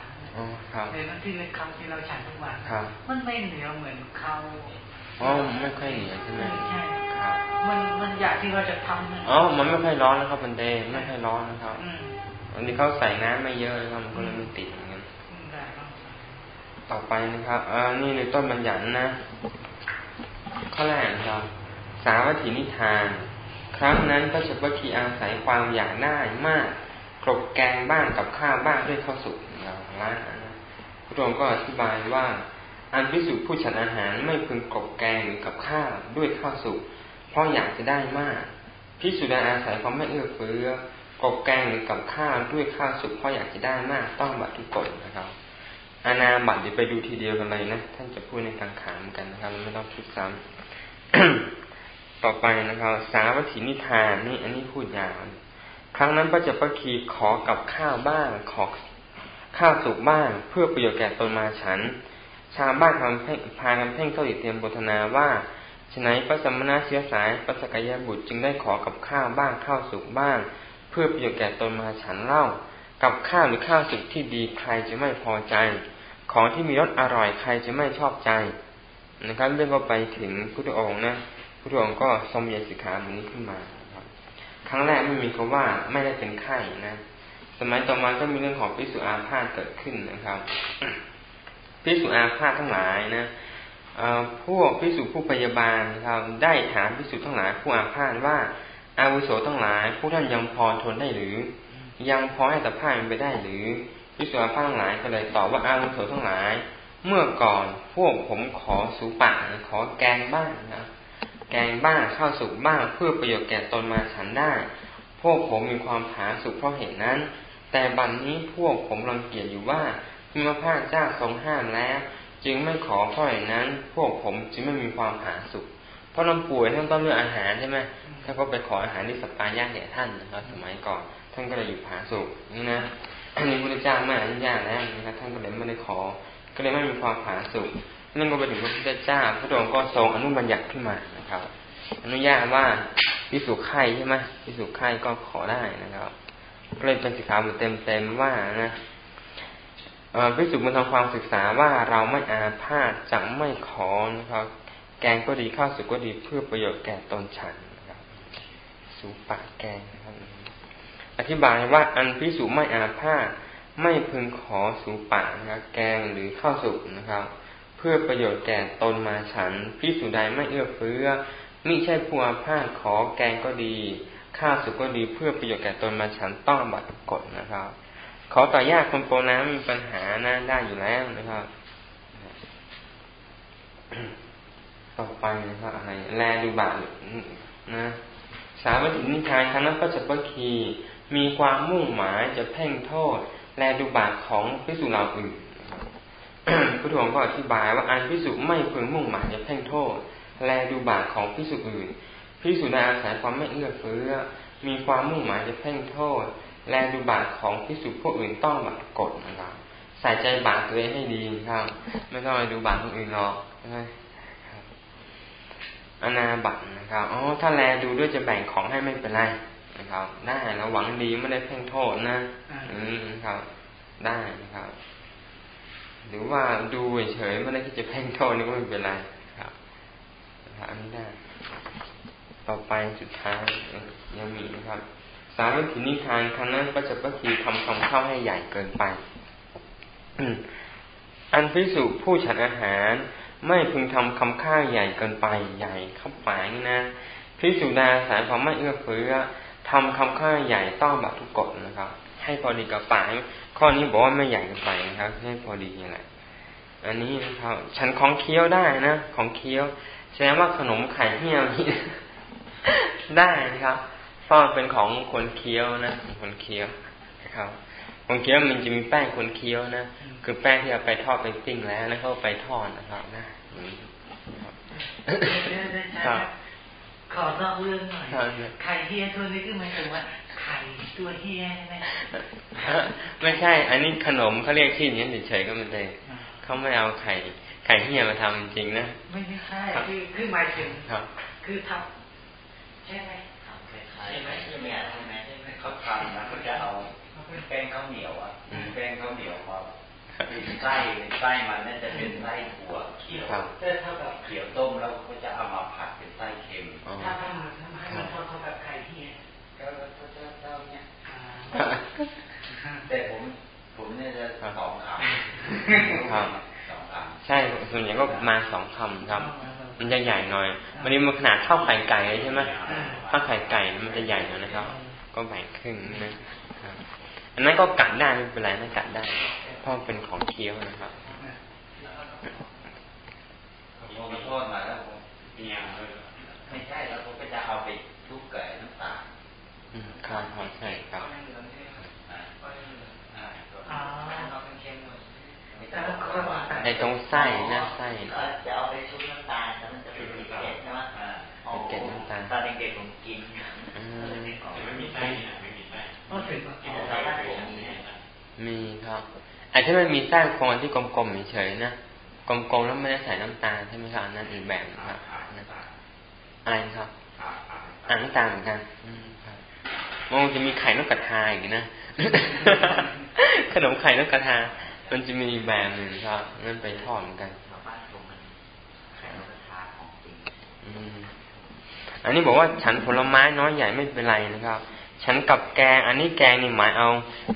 ในนั้นที่ในคำที่เราฉันทุกวันมันไม่เหนียวเหมือนข้าวอ๋อไม่ค่อยเหนียวใช่ไหมใช่ครับมันมันอยากที่เราจะทำอ๋อ มันไม่ค่อยร้อนนะครับมันเดไม่ค่อยร้อนนะครับอันนี้เขาใส่น้ำไม่เยอะเลยครับมันก็เลยไม่ติดอย่างนั้น ต่อไปนะครับอ่านี่ในต้นบัญญัตินะ ข้อแรกครับ สาวัตถินิทาน ครั้งนั้นพระเจ้าคีอาศัยความอยากได้มากกรบแกงบ้างกับข้าวบ้างด้วยข้าวสุกนะครับร้านนะพระองค์ก็อธิบายว่า อันพิสุผู้ฉันอาหารไม่พึงกรบแกงหรือกับข้าวด้วยข้าวสุกเพราะอยากจะได้มากพิสุดาอาศัยความไม่เอื้อเฟื้อกบแกงหรือกับข้าวด้วยข้าวสุกเพราะอยากจะได้มากต้องบัตรทุกกฎนะครับ อาณาบัตเดี๋ยวไปดูทีเดียวกันเลยนะท่านจะพูดในทางขามกันนะครับไม่ต้องพูดซ้ำต่อไปนะครับ สาวัตถินิทานนี่อันนี้พูดยาวครั้งนั้นพระเจ้าปคีขอกับข้าวบ้างขอข้าวสุกบ้าง เพื่อประโยชน์แก่ตนมาฉัน ชาวบ้านทำพากันเพ่งเข้าอิเตรียมบทนาว่าฉนัยพระสมณะเชื้อสายพระสกยบุตรจึงได้ขอกับข้าวบ้างข้าวสุกบ้าง เพื่อประโยชน์แก่ตนมาฉันเล่า กับข้าวหรือข้าวสุกที่ดีใครจะไม่พอใจ ของที่มีรสอร่อยใครจะไม่ชอบใจนะครับเรื่องก็ไปถึงพุทธองค์นะพุทธองค์ก็ทรงยสิกขาบนี้ขึ้นมาครับ ครั้งแรกไม่มีคำว่าไม่ได้เป็นไข้นะ สมัยต่อมาก็มีเรื่องของพิสุอาพาธเกิดขึ้นนะครับพิสุอาพาธทั้งหลายนะพวกพิสุผู้พยาบาลครับได้ถามพิสุทั้งหลายผู้อาพาธว่าอาวุโสทั้งหลายผู้ท่านยังพอทนได้หรือ ยังพอให้ตะพายมันไปได้หรือ พิสุอาภาทั้งหลายก็เลยตอบว่าอาวุโสทั้งหลาย เมื่อก่อนพวกผมขอสูปะขอแกงบ้างนะแกงบ้างข้าวสุกบ้างเพื่อประโยชน์แก่ตนมาฉันได้ พวกผมมีความผาสุกเพราะเหตุนั้น แต่บัดนนี้พวกผมรังเกียจอยู่ว่าพิมพาเจ้าทรงห้ามแล้ว จึงไม่ขอเพราะอย่างนั้น พวกผมจึงไม่มีความผาสุกเพราะลำป่วยท่านต้องเลือกอาหารใช่ไหมท่านก็ไปขออาหารที่สปายาแก่ท่านนะครับสมัยก่อนท่านก็เลยอยู่ผาสุกนี่นะ อันนี้พระเจ้าไม่อนุญาตแล้วนะครับท่านก็เลยไม่ได้ขอ ก็เลยไม่มีความผาสุกนั่นก็ไปถึงพระพุทธเจ้า พระองค์ก็ทรงอนุบัญญัติขึ้นมานะครับ อนุญาตว่าพิสุขไข่ใช่ไหมพิสุขไข่ก็ขอได้นะครับ ก็เลยเป็นสิกขาบทเต็มๆว่านะพิสุมันทำความศึกษาว่าเราไม่อาพาธจะไม่ขอนะครับ แกงก็ดีข้าวสุกก็ดีเพื่อประโยชน์แก่ตนฉันสูปะแกง อธิบายว่าอันพิสูจไม่อาพาธไม่พึงขอสูปะนะครับแกงหรือข้าวสุกนะครับ เพื่อประโยชน์แก่ตนมาฉันพิสูจใดไม่เอื้อเฟื้อมิใช่ผู้อาพาธขอแกงก็ดีข้าวสุกก็ดีเพื่อประโยชน์แก่ตนมาฉันต้องบัตรกฎนะครับ ขอต่อยากคนโปน้ำมีปัญหาน่าได้อยู่แล้วนะครับ ต่อไปนะครับอะไรแลดูบาทนะสาวัตถินิทานคณะปัจจปคี มีความมุ่งหมายจะเพ่งโทษ และดูบาทของพิสุเหล่าอื่นพระทวงก็อธิบายว่าอันพิสุไม่พึงมุ่งหมายจะเพ่งโทษ และดูบาทของพิสุอื่นพิสุได้อาศัยความไม่เอื้อเฟื้อ มีความมุ่งหมายจะเพ่งโทษ แลดูบาทของพิสุพวกอื่นต้องบัตรกฎนะครับใส่ใจบาทตัวเองให้ดีครับ ไม่ต้องไปดูบาทคนอื่นหรอกอนาบัตนะครับอ๋อถ้าแลดูด้วยจะแบ่งของให้ไม่เป็นไร นะครับได้แล้วหวังดีไม่ได้เพ่งโทษนะอืมนะครับ ได้นะครับ หรือว่าดูเฉยไม่ได้ที่จะเพ่งโทษนี่ก็ไม่เป็นไรครับอันนี้ได้ ต่อไปสุดท้ายยังมีนะครับ สามัคคีนิทานคณะก็จะก็คือทำคำเข้าให้ใหญ่เกินไปอันพิสูจผู้ฉันอาหารไม่พึงทำคำข้าใหญ่เกินไปใหญ่เข้าไปนี่นะพิสุดาสายความไม่เอื้อเฟื้อ ทำคำข้าใหญ่ต้องแบบทุกกฎนะครับ ให้พอดีกับปากข้อนี้บอกว่าไม่ใหญ่เกินไปนะครับ ให้พอดีนี่แหละอันนี้นะครับ ฉันของเคี้ยวได้นะของเคี้ยวแสดงว่าขนมไข่เหี้ยวนี่ได้นะครับเพราะเป็นของคนเคี้ยวนะคนเคี้ยวนะครับคนเคี้ยวมันจะมีแป้งคนเคี้ยวนะคือแป้งที่เอาไปทอดไปปิ้งแล้วแล้วเขาไปทอดนะครับ นะ ครับ ขอนอกเรื่องหน่อยไข่เฮียตัวนี้คือหมายถึงว่าไข่ตัวเฮียใช่ไหมไม่ใช่ อันนี้ขนมเขาเรียกที่นี้เฉยๆก็มันเลยเขาไม่เอาไข่ไข่เฮียมาทำจริงๆนะไม่ใช่คือคือหมายถึงคือทำใช่ไหมใช่ไหมใช่ไหมใช่ไหมเขาทำนะเขาจะเอาแป้งข้าวเหนียวอะแป้งข้าวเหนียวมา ไส้ไส้มันนั่นจะเป็นไส้ถั่วเขียวเท่ากับเขียวต้มแล้วก็จะเอามาผัดเป็นไส้เค็มถ้าทำทำให้มันเท่ากับไข่เฮียก็ก็จะเท่าเนี่ยแต่ผมผมเนี่ยจะสองคำสองใช่ส่วนใหญ่ก็มาสองคำครับ มันจะใหญ่หน่อยวันนี้มันขนาดเท่าไข่ไก่ใช่ไหมถ้าไข่ไก่มันจะใหญ่หน่อยนะครับ ก็แบ่งครึ่งนะอันนั้นก็กัดได้ไม่เป็นไรนะกัดได้เพราะเป็นของเคี้ยวนะครับผมโทษมาแล้วผมไม่ใช่แล้วผมก็จะเอาไปทุบไก่น้ำตาลอืมครับใช่ครับในตรงไส้นะไส้จะเอาไปชุบน้ำตาลแต่มันจะเป็นเกล็ดใช่ไหมเป็นเกล็ดน้ำตาลตอนเด็กๆผมกินไม่มีไส้ไม่มีไส้มีครับ อาจจะไม่มีไส้คงที่กลมๆเฉยๆนะกลมๆแล้วไม่ได้ใส่น้ำตาลใช่ไหมครับนั่นอีกแบบครับอะไรครับอ่านน้ำตาลเหมือนกันมันจะมีไข่นกกระทาอีกนะขนมไข่นกกระทา มันจะมีแบบหนึ่งครับนั่นไปทอดเหมือนกันอันนี้บอกว่าฉันผลไม้น้อยใหญ่ไม่เป็นไรนะครับ ฉันกับแกงอันนี้แกงนี่หมายเอา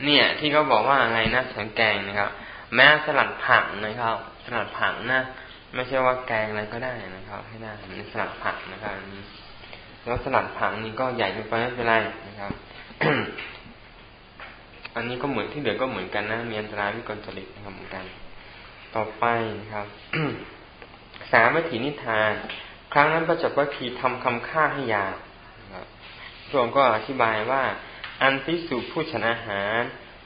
เนี่ย ที่เขาบอกว่าอะไรนะฉันแกงนะครับ แม้สลัดผักนะครับ สลัดผักนะไม่ใช่ว่าแกงอะไรก็ได้นะครับให้ได้มันสลัดผักนะครับแล้วสลัดผักนี่ก็ใหญ่ไปไม่เป็นไรนะครับอันนี้ก็เหมือนที่เหลือก็เหมือนกันนะมีอันตรายวิกลจริตนะครับเหมือนกัน ต่อไปนะครับสามวิถีนิทาน ครั้งนั้นพระจักรวคีทำคำฆ่าให้ยาครับ พระองค์ก็อธิบายว่า อันพิสูจผู้ชนะอาหาร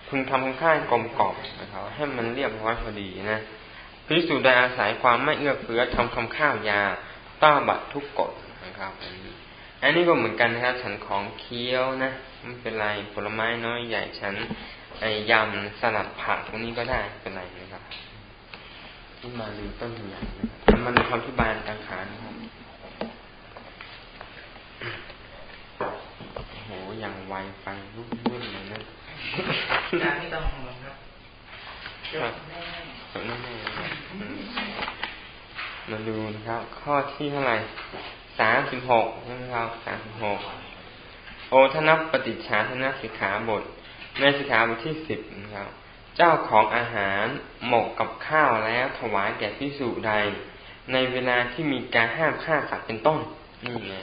พึงทำคำฆ่ากลมกรอบนะครับให้มันเรียบร้อยพอดีนะพิสูจได้อาศัยความไม่เอื้อเฟื้อทำคำข้าวยาต้าบัตทุกกฎนะครับอันนี้อันนี้ก็เหมือนกันนะครับฉันของเคี้ยวนะไม่เป็นไรผลไม้น้อยใหญ่ฉันไอยำสลัดผักพวกนี้ก็ได้เป็นไรนะครับที่มาดูต้นอย่างนะครับมันคำที่บานกลางขานะครับโห อย่างไวไปรุ่นรุ่นเลยนะการไม่ต้องห่วงครับจบแน่มาดูนะครับ ข้อที่เท่าไหร่สามสิบหกนะครับสามสิบหกโอทนับปฏิชาธนสิกขาบท ในสิกขาบทที่สิบนะครับ เจ้าของอาหารหมกกับข้าวแล้วถวายแก่พิสุใด ในเวลาที่มีการห้ามฆ่าสัตว์เป็นต้นนี่ไง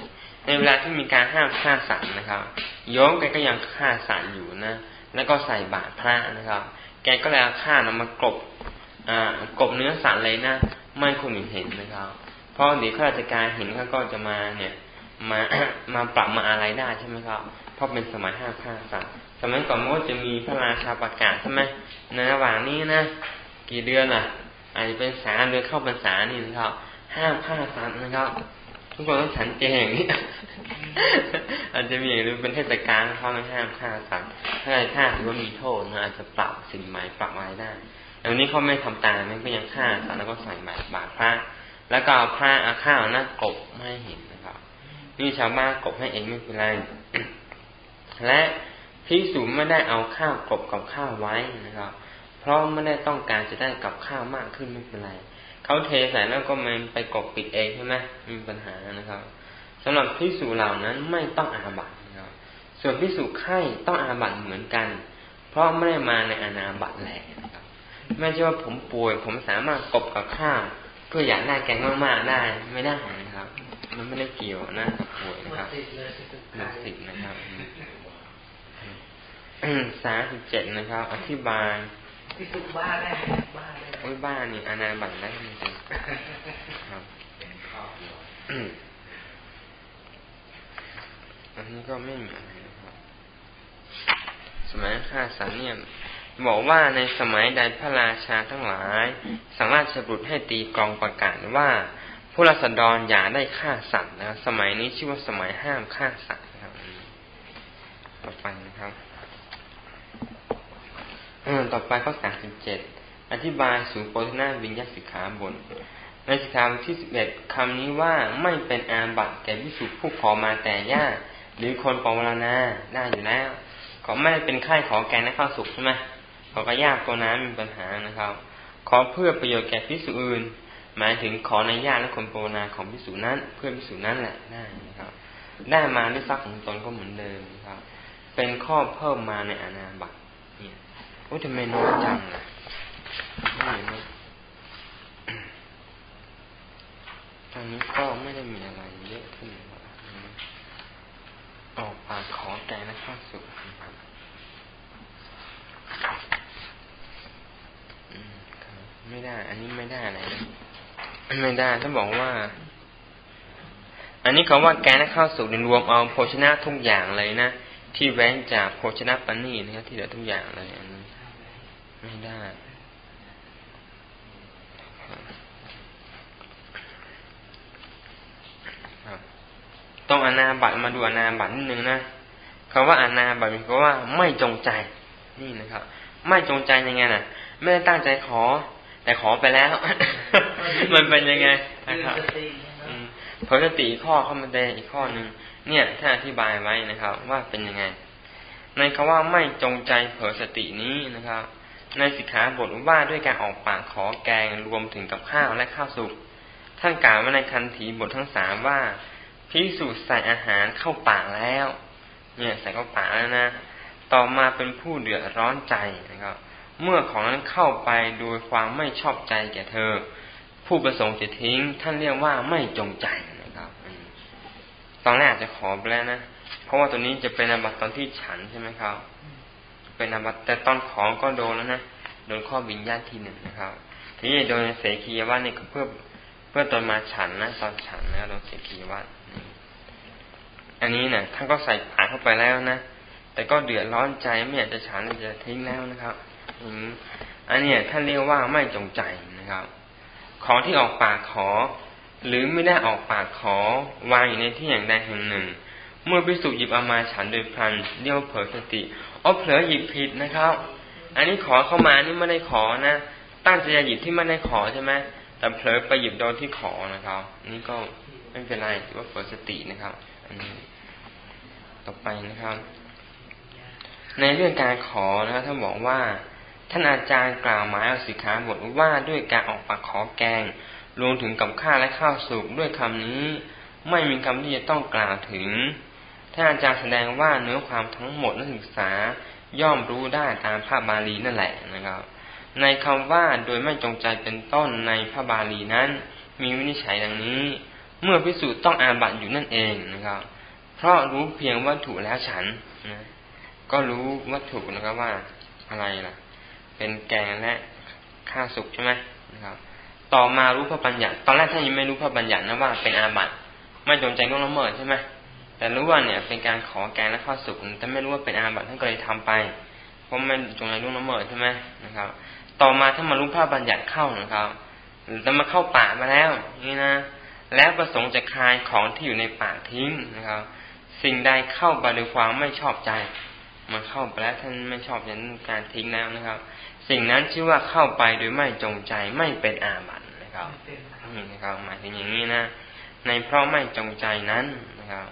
ในเวลาที่มีการห้ามฆ่าสัตว์นะครับ โยมแกก็ยังฆ่าสัตว์อยู่นะ แล้วก็ใส่บาตรพระนะครับ แกก็เลยเอาฆ่านำมากบอ่ากบเนื้อสัตว์เลยนะไม่คนอื่นเห็นนะครับ เพราะเดี๋ยวข้าราชการเห็นเขาก็จะมาเนี่ยมามาปรับมาอะไรได้ใช่ไหมครับ เพราะเป็นสมัยห้าข้าสัตว์สมัยก่อนมันก็จะมีพระราชาประกาศใช่ไหมในระหว่างนี้นะ กี่เดือนอะอาจจะเป็นสามเดือนเข้าพรรษานี่นะครับ ห้ามฆ่าสัตว์นะครับ ทุกคนต้องฉันเจอย่างนี้อาจจะมีอย่างนี้เป็นเทศกาลเขาไม่ห้ามฆ่าสัตว์ถ้าใครฆ่าถือว่ามีโทษนะอาจจะปรับสิ่งใหม่ปรับอะไรได้แต่วันนี้เขาไม่ทำตามมันก็ยังฆ่าสัตว์แล้วก็ใส่บาตรบาตรพระแล้วก็เอาผ้าเอาข้าวหน้ากบไม่ให้เห็นนี่ชาวบ้านกบให้เองไม่เป็นไรและพิสูจไม่ได้เอาข้าวกบกับข้าวไว้นะครับ เพราะไม่ได้ต้องการจะได้กับข้าวมากขึ้นไม่เป็นไร เขาเทใส่แล้วก็มันไปกบปิดเองใช่ไหมมีปัญหานะครับสำหรับพิสูจเหล่านั้นไม่ต้องอาบัตนะครับ ส่วนพิสูจไข่ต้องอาบัตเหมือนกัน เพราะไม่ได้มาในอนาบัตแหละนะครับไม่ใช่ว่าผมป่วย ผมสามารถกบกับข้าวเพื่ออยากได้แกงมากๆได้ ไม่ได้นะครับ มันไม่ได้เกี่ยวนะป่วยนะครับหมดสิทธิ์นะครับสาสิบเจ็ดนะครับ อธิบาย ที่สุบ้าได้บ้าได้โอ้ยบ้านี่อนาบัตได้จริงครับอันนี้ก็ไม่มีอะไรนครับ สมัยข้าสันเนี่ยบอกว่าในสมัยใดพระราชาทั้งหลาย สามารถฉบุตรให้ตีกองประกาศว่าผู้รัศดรอย่าได้ฆ่าสัตว์นะครับสมัยนี้ชื่อว่าสมัยห้ามฆ่าสัตว์นะครับต่อไปนะครับ ต่อไปข้อสามสิบเจ็ดอธิบายสูงโปรทนาวิญญาสิกขาบนในสิกขาบทที่สิบเอ็ดคำนี้ว่าไม่เป็นอาบัติแก่วิสุผู้ขอมาแต่ญาติหรือคนปองวรณาได้อยู่แล้วขอไม่เป็นไข้ขอแกนให้ข้าวสุกใช่ไหมขอกระยากตัวน้ำมีปัญหานะครับ ขอเพื่อประโยชน์แก่พิสุอื่น หมายถึงขอในญาติและคนปรนาของพิสูจนั้น เพื่อพิสูจนั้นแหละได้นะครับ ได้มาด้วยทรัพย์ของตนก็เหมือนเดิมครับ เป็นข้อเพิ่มมาในอนาบัตเนี่ย โอ้ทำไมน้อยจังล่ะไม่เห็นไหมตอนนี้ก็ไม่ได้มีอะไรเยอะขึ้นออกปากขอแกนะข้าสุขไม่ได้ อันนี้ไม่ได้อะไรนะไม่ได้ถ้าบอกว่า อันนี้เขาว่าแกนะข้าวสุกรวมเอาโภชนะทุกอย่างเลยนะที่แว้นจากโภชนะปันนี่นะครับที่เหลือทุกอย่างเลยอันนี้ ไม่ได้ ต้องอนาบัตมาดูอนาบัตนิดนึงนะคำว่าอนาบัตมันก็ว่าไม่จงใจ นี่นะครับ ไม่จงใจยังไงน่ะ ไม่ได้ตั้งใจขอ แต่ขอไปแล้ว มันเป็นยังไงนะครับเผยสติข้อเข้ามาแดงอีกข้อหนึ่งเนี่ยถ้าอธิบายไว้นะครับ ว่าเป็นยังไง ในคำว่าไม่จงใจเผยสตินี้นะครับ ในสิกขาบทว่าด้วยการออกปากขอแกงรวมถึงกับข้าวและข้าวสุกท่านกล่าวว่าในคันถีบททั้งสามว่าพิสูจน์ใส่อาหารเข้าปากแล้ว เนี่ยใส่เข้าปากแล้วนะต่อมาเป็นผู้เดือดร้อนใจนะครับเมื่อของนั้นเข้าไปโดยความไม่ชอบใจแก่เธอ ผู้ประสงค์จะทิ้ง ท่านเรียกว่าไม่จงใจนะครับตอนแรกจะขอไปแล้วนะเพราะว่าตัวนี้จะเป็นอาบัตตอนที่ฉันใช่ไหมครับ เป็นอาบัตแต่ตอนของก็โดนแล้วนะโดนข้อบินญาติทีหนึ่งนะครับทีนี้โดยเสกียว่านี่ก็เพื่อเพื่อตอนมาฉันนะตอนฉันนะโดนเสกีว่าอันนี้นะ่ยท่านก็ใส่ปากเข้าไปแล้วนะแต่ก็เดือดร้อนใจไม่อยากจะฉันจะทิ้งแล้วนะครับอืมอันนี้ท่านเรียกว่าไม่จงใจนะครับ ของที่ออกปากขอ หรือไม่ได้ออกปากขอวางอยู่ในที่อย่างใดแห่งหนึ่ง เมื่อพิสุหยิบเอามาฉันโดยพลันเรียกว่าเผลอสติ อ๋อเผลอหยิบผิดนะครับ อันนี้ขอเข้ามานี่ไม่ได้ขอนะตั้งใจหยิบที่ไม่ได้ขอใช่ไหมแต่เผลอไปหยิบโดนที่ขอนะครับนี่ก็ไม่เป็นไรถือว่าเผลอสตินะครับ อันนี้ต่อไปนะครับ ในเรื่องการขอนะครับท่านบอกว่าท่านอาจารย์กล่าวหมายเอาสิขาบทว่าด้วยการออกปากขอแกงรวมถึงกับข้าและข้าวสุกด้วยคำนี้ ไม่มีคำที่จะต้องกล่าวถึง ท่านอาจารย์แสดงว่าเนื้อความทั้งหมดนักศึกษาย่อมรู้ได้ตามพระบาลีนั่นแหละนะครับ ในคำว่าโดยไม่จงใจเป็นต้นในพระบาลีนั้น มีวินิจฉัยดังนี้ เมื่อพิสูจน์ต้องอาบัตอยู่นั่นเองนะครับ เพราะรู้เพียงวัตถุแล้วฉันนะก็รู้วัตถุนะครับว่าอะไรล่ะ เป็นแกงและข้าสุกใช่ไหมนะครับ ต่อมารู้พระบัญญัติ ตอนแรกท่านยังไม่รู้พระบัญญัตินะว่าเป็นอาบัติไม่จงใจล่วงละเมิดใช่ไหม แต่รู้ว่าเนี่ยเป็นการขอแกงและข้าวสุกแต่ไม่รู้ว่าเป็นอาบัติท่านก็เลยทำไปเพราะไม่จงใจล่งละเมิดใช่ไหมนะครับ ต่อมาถ้ามารู้พระบัญญัติเข้านะครับจะมาเข้าป่ามาแล้วนี่นะแล้วประสงค์จะคลายของที่อยู่ในป่าทิ้งนะครับ สิ่งใดเข้าไปด้วยความไม่ชอบใจมันเข้าไปแล้วท่านไม่ชอบฉะนั้นการทิ้งแล้วนะครับ สิ่งนั้นชื่อว่าเข้าไปโดยไม่จงใจไม่เป็นอาบัตินะครับนี่นะครับหมายถึงอย่างนี้นะ ในเพราะไม่จงใจนั้นนะครับ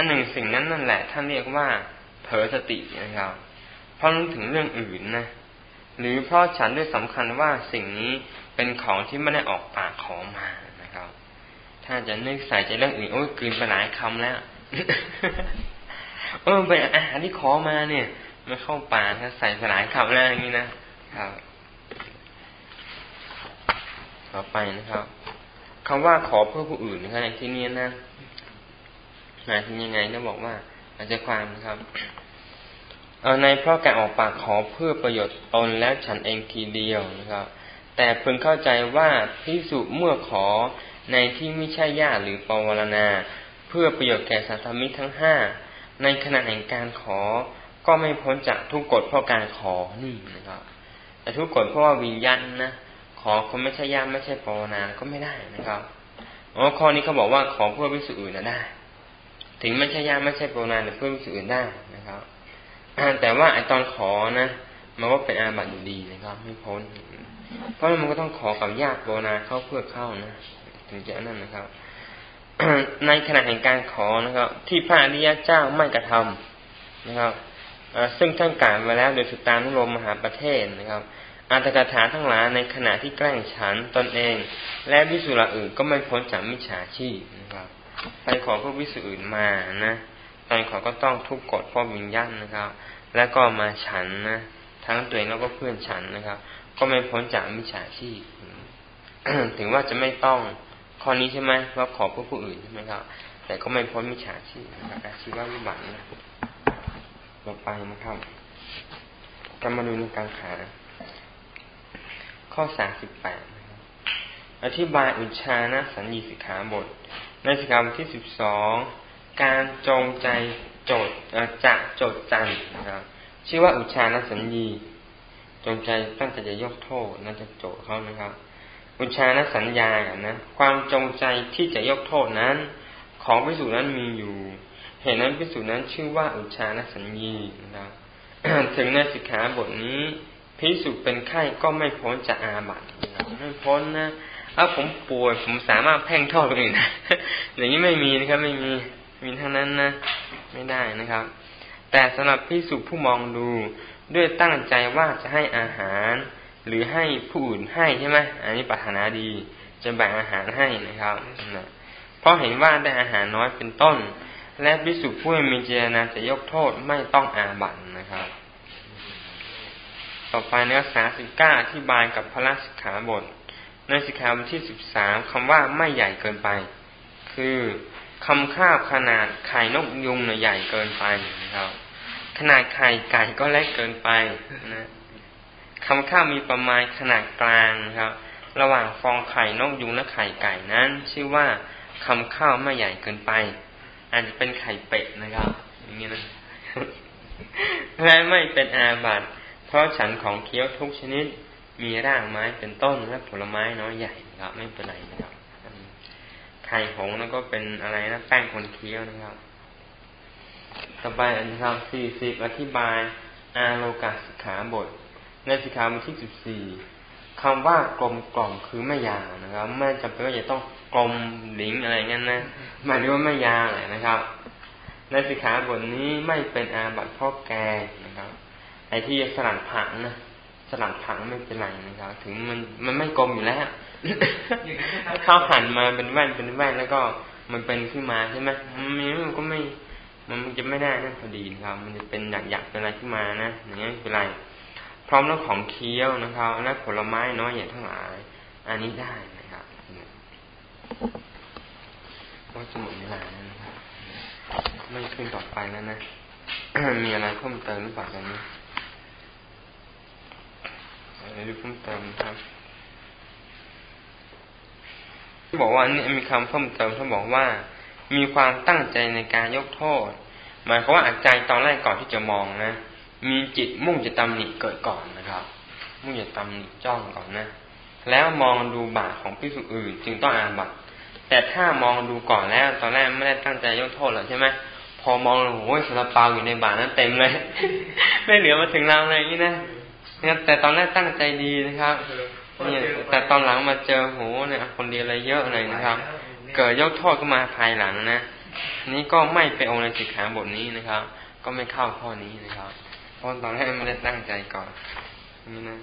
อันหนึ่งสิ่งนั้นนั่นแหละ ท่านเรียกว่าเผลอสตินะครับ เพราะนึกถึงเรื่องอื่นนะ หรือเพราะฉันด้วยสำคัญว่าสิ่งนี้เป็นของที่ไม่ได้ออกปากขอมานะครับ ถ้าจะนึกใส่ใจเรื่องอื่นโอ้ยกืนไปหลายคำแล้วเออเป็นอาหารที่ขอมาเนี่ยมาเข้าป่าถ้าใส่สลายขับแล้วอย่างนี้นะครับ ต่อไปนะครับคำว่าขอเพื่อผู้อื่นนะครับในที่นี้นะ หมายถึงยังไงนะบอกว่าอาจจะความนะครับเอาในเพราะการออกปากขอเพื่อประโยชน์ตนและฉันเองทีเดียวนะครับ แต่เพิ่งเข้าใจว่าพิสุเมื่อขอในที่ไม่ใช่ญาติหรือปวารณา เพื่อประโยชน์แก่สัตธมิตรทั้งห้าในขณะแห่งการขอก็ไม่พ้นจากทุกกฎเพราะการขอนี่นะครับ แต่ทุกกฎเพราะว่าวิญญาณนะขอคนไม่ใช่ญาติไม่ใช่ปวรนาก็ไม่ได้นะครับอ๋อข้อนี้เขาบอกว่าขอเพื่อวิสุอื่นนะได้ ถึงไม่ใช่ญาติไม่ใช่ปวนาแต่เพื่อวิสุอื่นได้นะครับแต่ว่าไอตอนขอนะมันก็เป็นอาบัติอยู่ดีนะครับ ไม่พ้น เพราะมันก็ต้องขอกับญาติปวนาเข้าเพื่อเข้านะถึงจะนั่นนะครับ ในขณะแห่งการขอนะครับ ที่พระอริยเจ้าไม่กระทำนะครับซึ่งท่านกล่าวมาแล้วโดยสุตานุโลมมหาประเทศนะครับอัตถกถาทั้งหลายในขณะที่แกล้งฉันตนเอง และวิสุระอื่นก็ไม่พ้นจากมิจฉาชีพนะครับ ไปขอพวกวิสุอื่นมานะตอนขอก็ต้องทุกกฎพ่อวิญญาณนะครับ แล้วก็มาฉันนะทั้งตัวเองแล้วก็เพื่อนฉันนะครับ ก็ไม่พ้นจากมิจฉาชีพถึงว่าจะไม่ต้องข้อนี้ใช่ไหมว่าขอเพื่อผู้อื่นใช่ไหมครับ แต่ก็ไม่พ้นมิจฉาชีพนะครับอาชีววิบัตินะต่อไปนะครับกรรมดูในการขา ข้อสาสิบแปดอธิบายอุชานะสัญญีสิกขาบท ในสิกขาบทที่สิบสองการจงใจโจดจะโจดจันนะครับชื่อว่าอุชานสัญญี จงใจตั้งใจจะยกโทษนั่นจะโจทเขานะครับ อุชานสัญญาอ่นะความจงใจที่จะยกโทษนั้น ของพิสูจนนั้นมีอยู่ เหตุนั้นพิสูจนนั้นชื่อว่าอุชานสัญญีนะครับถึงในสิกขาบทนี้พิสุเป็นไข้ก็ไม่พ้นจากอาบัติไม่พ้นนะ ถ้าผมป่วยผมสามารถแพ่งโทษคนอื่นอย่างนี้ไม่มีนะครับ ไม่มีมีทั้งนั้นนะ ไม่ได้นะครับ แต่สำหรับพิสุผู้มองดูด้วยตั้งใจว่าจะให้อาหาร หรือให้ผู้อื่นให้ใช่ไหมอันนี้ปรารถนาดี จะแบ่งอาหารให้นะครับนะเพราะเห็นว่าได้อาหารน้อยเป็นต้น และพิสุผู้มีเจตนาจะยกโทษไม่ต้องอาบัตนะครับ ต่อไปเนื้อสาสิก้าที่บายกับพระราชขาบท ในสิกขาบทที่สิบสามคำว่าไม่ใหญ่เกินไป คือคำข้าวขนาดไข่นกยุงเนี่ยใหญ่เกินไปนะครับ ขนาดไข่ไก่ก็เล็กเกินไปนะคำข้าวมีประมาณขนาดกลางนะครับ ระหว่างฟองไข่นกยุงและไข่ไก่นั้น ชื่อว่าคำข้าวไม่ใหญ่เกินไปอาจจะเป็นไข่เป็ดนะครับ อย่างนี้นะและไม่เป็นอาบัติเพราะฉันของเคี้ยวทุกชนิด มีรางไม้เป็นต้นและผลไม้น้อยใหญ่นะครับไม่เป็นไรนะครับไข่หงแล้วก็เป็นอะไรนะแป้งคนเคี้ยวนะครับ ต่อไปอันที่สี่สิบอธิบายอาโลกาสิกขาบท ในสิกขาบทที่สิบสี่คำว่ากลมกล่อมคือไม่ยาวนะครับ ไม่จำเป็นว่าจะต้องกลมหลิงอะไรเงี้ยนะหมายถึงว่าไม่ยาวเลยนะครับ ในสิกขาบทนี้ไม่เป็นอาบัติพ่อแกนะครับไอ้ที่สลัดผังนะ สลัดผังไม่เป็นไรนะครับ ถึงมันมันไม่กลมอยู่แล้วเขาหันมาเป็นแว่นเป็นแว่นแล้วก็มันเป็นขึ้นมาใช่ไหมมันก็ไม่มันจะไม่ได้นะพอดีนะครับ มันจะเป็นหยักหยักเป็นอะไรขึ้นมานะอย่างนี้เป็นไร พร้อมแล้วของเคี้ยวนะครับและผลไม้น้อยใหญ่ทั้งหลาย อันนี้ได้นะครับว่าจะหมดเวลาแล้วนะครับ ไม่ขึ้นต่อไปแล้วนะ มีอะไรเพิ่มเติมหรือเปล่าตอนนี้ อะไรเพิ่มเติมครับบอกว่านี่มีคำเพิ่มเติมเขาบอกว่า มีความตั้งใจในการยกโทษ หมายความว่าใจตอนแรกก่อนที่จะมองนะ มีจิตมุ่งจะตำหนิเกิดก่อนนะครับ มุ่งจะตำหนิจ้องก่อนนะ แล้วมองดูบาปของพิสุอื่น จึงต้องอาบัตแต่ถ้ามองดูก่อนแล้ว ตอนแรกไม่ได้ตั้งใจยกโทษหรอกใช่ไหมพอมองโอ้ยสารเปาอยู่ในบาปนั้นเต็มเลย ไม่เหลือมาถึงเราเลยนี่นะ เนี่ยแต่ตอนแรกตั้งใจดีนะครับเนี่ยแต่ตอนหลังมาเจอโหเนี่ยคนเดียวอะไรเยอะเลยนะครับ เกิดยกโทษก็มาภายหลังนะนี้ก็ไม่ไปองค์ในสิกขาบทนี้นะครับ ก็ไม่เข้าข้อนี้นะครับเพราะตอนแรกไม่ได้ตั้งใจก่อนนี่นะ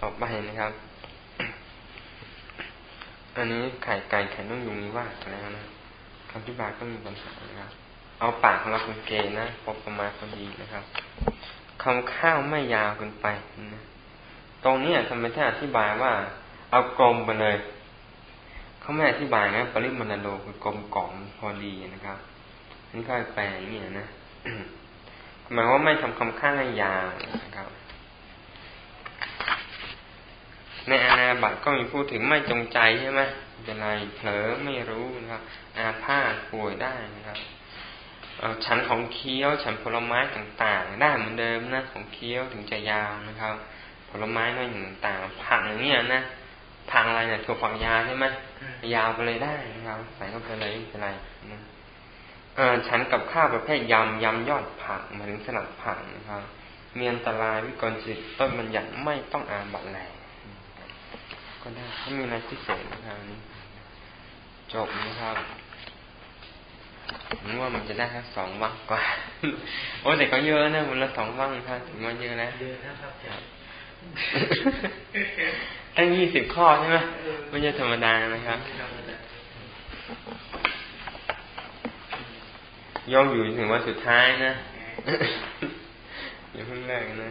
ต่อไปนะครับ อันนี้ไข่ไก่ไข่นุ่งยุงนี้ว่าแล้วนะคำที่บาก็มีปัญหานะครับ เอาปากของเราเป็นเกณฑ์นะพอประมาณพอดีนะครับ คำข้าวไม่ยาวเกินไปนะตรงนี้ทำไมท่านอธิบายว่า เอากลมไปเลยเขาไม่อธิบายนะปริมาณโลคือกลมกล่อมพอดีนะครับนี่ก็แปลอย่างนี้นะหมายว่าไม่ทำคำข้างให้ยาวนะครับ ในอาณาบัตก็มีพูดถึงไม่จงใจใช่ไหมเป็นไรเผลอไม่รู้นะครับ อาพาธป่วยได้นะครับ ฉันของเคี้ยวฉันผลไม้ต่างๆ ได้เหมือนเดิมนะของเคี้ยวถึงจะยาวนะครับ ผลไม้น้อยอย่างต่างผักอย่างนี้นะผักอะไรเนี่ยถั่วฝักยาใช่ไหมยาวไปเลยได้นะครับ ใส่เข้าไปเลยไม่เป็นไรนะเออฉันกับข้าวประเภทยำยำยอดผักมาถึงสลัดผักนะครับมีอันตรายวิกลจิตต้นมันหยัดไม่ต้องอาบัตแลก็ได้ถ้ามีอะไรพิเศษนะครับนี้จบนะครับ นึกว่ามันจะได้แค่สองวังกว่า โอ้แต่ก็เยอะนะมันละสองวังครับถึงว่าเยอะแล้วเยอะนะครับตั้งยี่สิบข้อใช่ไหมไม่ใช่ธรรมดานะครับย่อมอยู่ถึงวันสุดท้ายนะอย่าเพิ่งแรกนะ